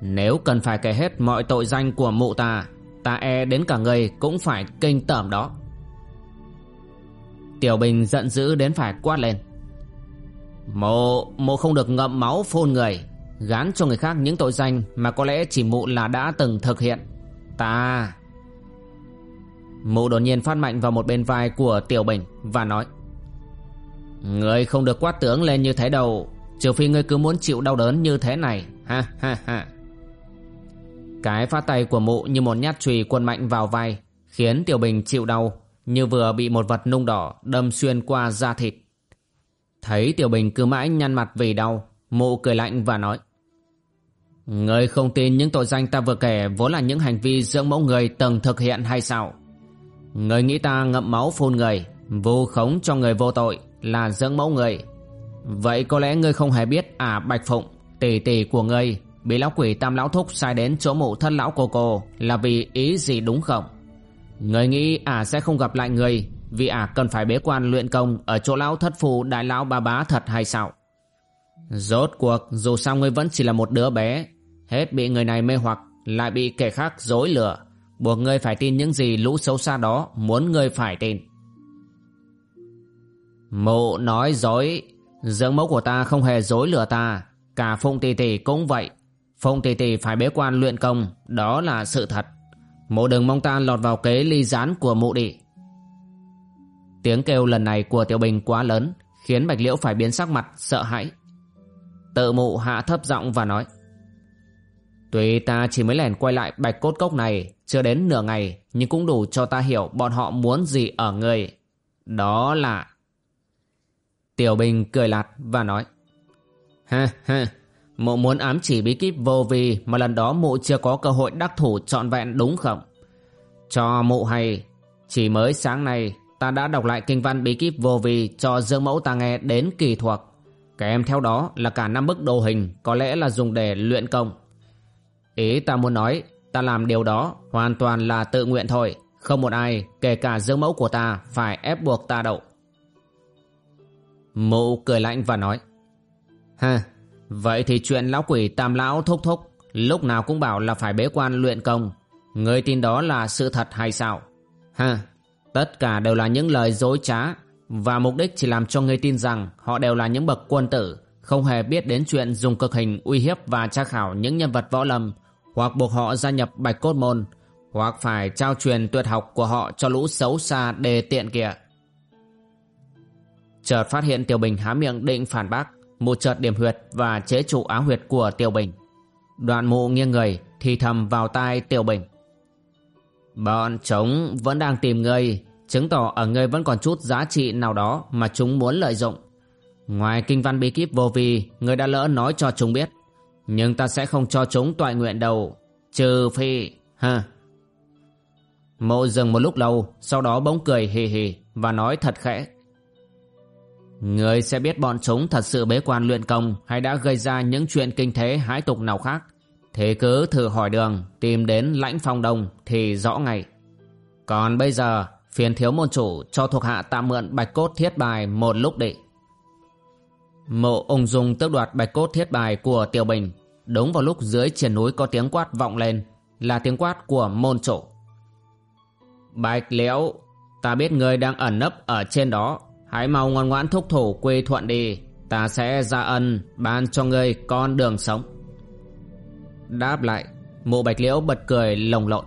Nếu cần phải kể hết mọi tội danh của mụ ta Ta e đến cả người cũng phải kinh tởm đó. Tiểu Bình giận dữ đến phải quát lên. Mộ, mộ không được ngậm máu phun người Gán cho người khác những tội danh Mà có lẽ chỉ mụ là đã từng thực hiện. Ta. Mụ đột nhiên phát mạnh vào một bên vai của Tiểu Bình Và nói Người không được quát tướng lên như thế đâu Trừ phi ngươi cứ muốn chịu đau đớn như thế này. Ha ha ha. Cái phát tay của mụ như một nhát chùy quân mạnh vào vai Khiến Tiểu Bình chịu đau Như vừa bị một vật nung đỏ đâm xuyên qua da thịt. Thấy Tiểu Bình cứ mãi nhăn mặt vì đau, Mụ cười lạnh và nói, Người không tin những tội danh ta vừa kể Vốn là những hành vi dưỡng mẫu người từng thực hiện hay sao? Người nghĩ ta ngậm máu phun người, Vu khống cho người vô tội Là dưỡng mẫu người. Vậy có lẽ ngươi không hề biết À Bạch Phụng, Tỷ tỷ của ngươi Bị lão quỷ tam lão thúc sai đến chỗ mụ thân lão cô cô Là vì ý gì đúng không? Người nghĩ à sẽ không gặp lại người vì à cần phải bế quan luyện công Ở chỗ lão thất phù đại lão ba bá thật hay sao? Rốt cuộc, dù sao ngươi vẫn chỉ là một đứa bé, Hết bị người này mê hoặc, Lại bị kẻ khác dối lừa. Buộc ngươi phải tin những gì lũ xấu xa đó Muốn ngươi phải tin. Mụ nói dối, Dưỡng mẫu của ta không hề dối lừa ta. Cả Phụng Tỷ Tỷ cũng vậy. Phụng Tỷ Tỷ phải bế quan luyện công, Đó là sự thật. Mụ đừng mong ta lọt vào kế ly gián của mụ đi. Tiếng kêu lần này của Tiểu Bình quá lớn, Khiến Bạch Liễu phải biến sắc mặt, sợ hãi. Tự mụ hạ thấp giọng và nói, Tuy ta chỉ mới lẻn quay lại bạch cốt cốc này Chưa đến nửa ngày, Nhưng cũng đủ cho ta hiểu bọn họ muốn gì ở người. Đó là Tiểu Bình cười lạt và nói, Ha ha, Mụ muốn ám chỉ bí kíp vô vi Mà lần đó mụ chưa có cơ hội đắc thủ trọn vẹn đúng không? Cho mụ hay, Chỉ mới sáng nay Ta đã đọc lại kinh văn bí kíp vô vi Cho dương mẫu ta nghe đến kỳ thuộc. Kèm theo đó là cả năm bức đồ hình, Có lẽ là dùng để luyện công. Ý ta muốn nói, Ta làm điều đó hoàn toàn là tự nguyện thôi. Không một ai, Kể cả dương mẫu của ta, Phải ép buộc ta đậu Mụ cười lạnh và nói Ha Vậy thì chuyện lão quỷ tam lão thúc thúc Lúc nào cũng bảo là phải bế quan luyện công. Người tin đó là sự thật hay sao? Ha Tất cả đều là những lời dối trá, Và mục đích chỉ làm cho người tin rằng Họ đều là những bậc quân tử, Không hề biết đến chuyện dùng cực hình uy hiếp Và tra khảo những nhân vật võ lâm, Hoặc buộc họ gia nhập bạch cốt môn, Hoặc phải trao truyền tuyệt học của họ Cho lũ xấu xa đề tiện kìa Chợt phát hiện Tiểu Bình há miệng định phản bác, Một chợt điểm huyệt và chế trụ áo huyệt của Tiểu Bình. Đoạn mụ nghiêng người, Thì thầm vào tai Tiểu Bình. Bọn chúng vẫn đang tìm ngươi. Chứng tỏ ở ngươi vẫn còn chút giá trị nào đó Mà chúng muốn lợi dụng. Ngoài kinh văn bí kíp vô vi, Ngươi đã lỡ nói cho chúng biết. Nhưng ta sẽ không cho chúng toại nguyện đâu. Trừ phi, ha. Mộ dừng một lúc lâu, Sau đó bỗng cười hì hì Và nói thật khẽ. Người sẽ biết bọn chúng thật sự bế quan luyện công hay đã gây ra những chuyện kinh thế hái tục nào khác. Thế cứ thử hỏi đường, tìm đến lãnh phong đông thì rõ ngay. Còn bây giờ, phiền thiếu môn chủ cho thuộc hạ tạm mượn bạch cốt thiết bài một lúc đi. Mộ ung dung tước đoạt bạch cốt thiết bài của Tiểu Bình. Đúng vào lúc dưới triển núi có tiếng quát vọng lên, là tiếng quát của môn chủ. Bạch liễu, ta biết ngươi đang ẩn nấp ở trên đó Hãy mau ngoan ngoãn thúc thủ quy thuận đi Ta sẽ ra ân Ban cho ngươi con đường sống Đáp lại. Mụ bạch liễu bật cười lồng lộn.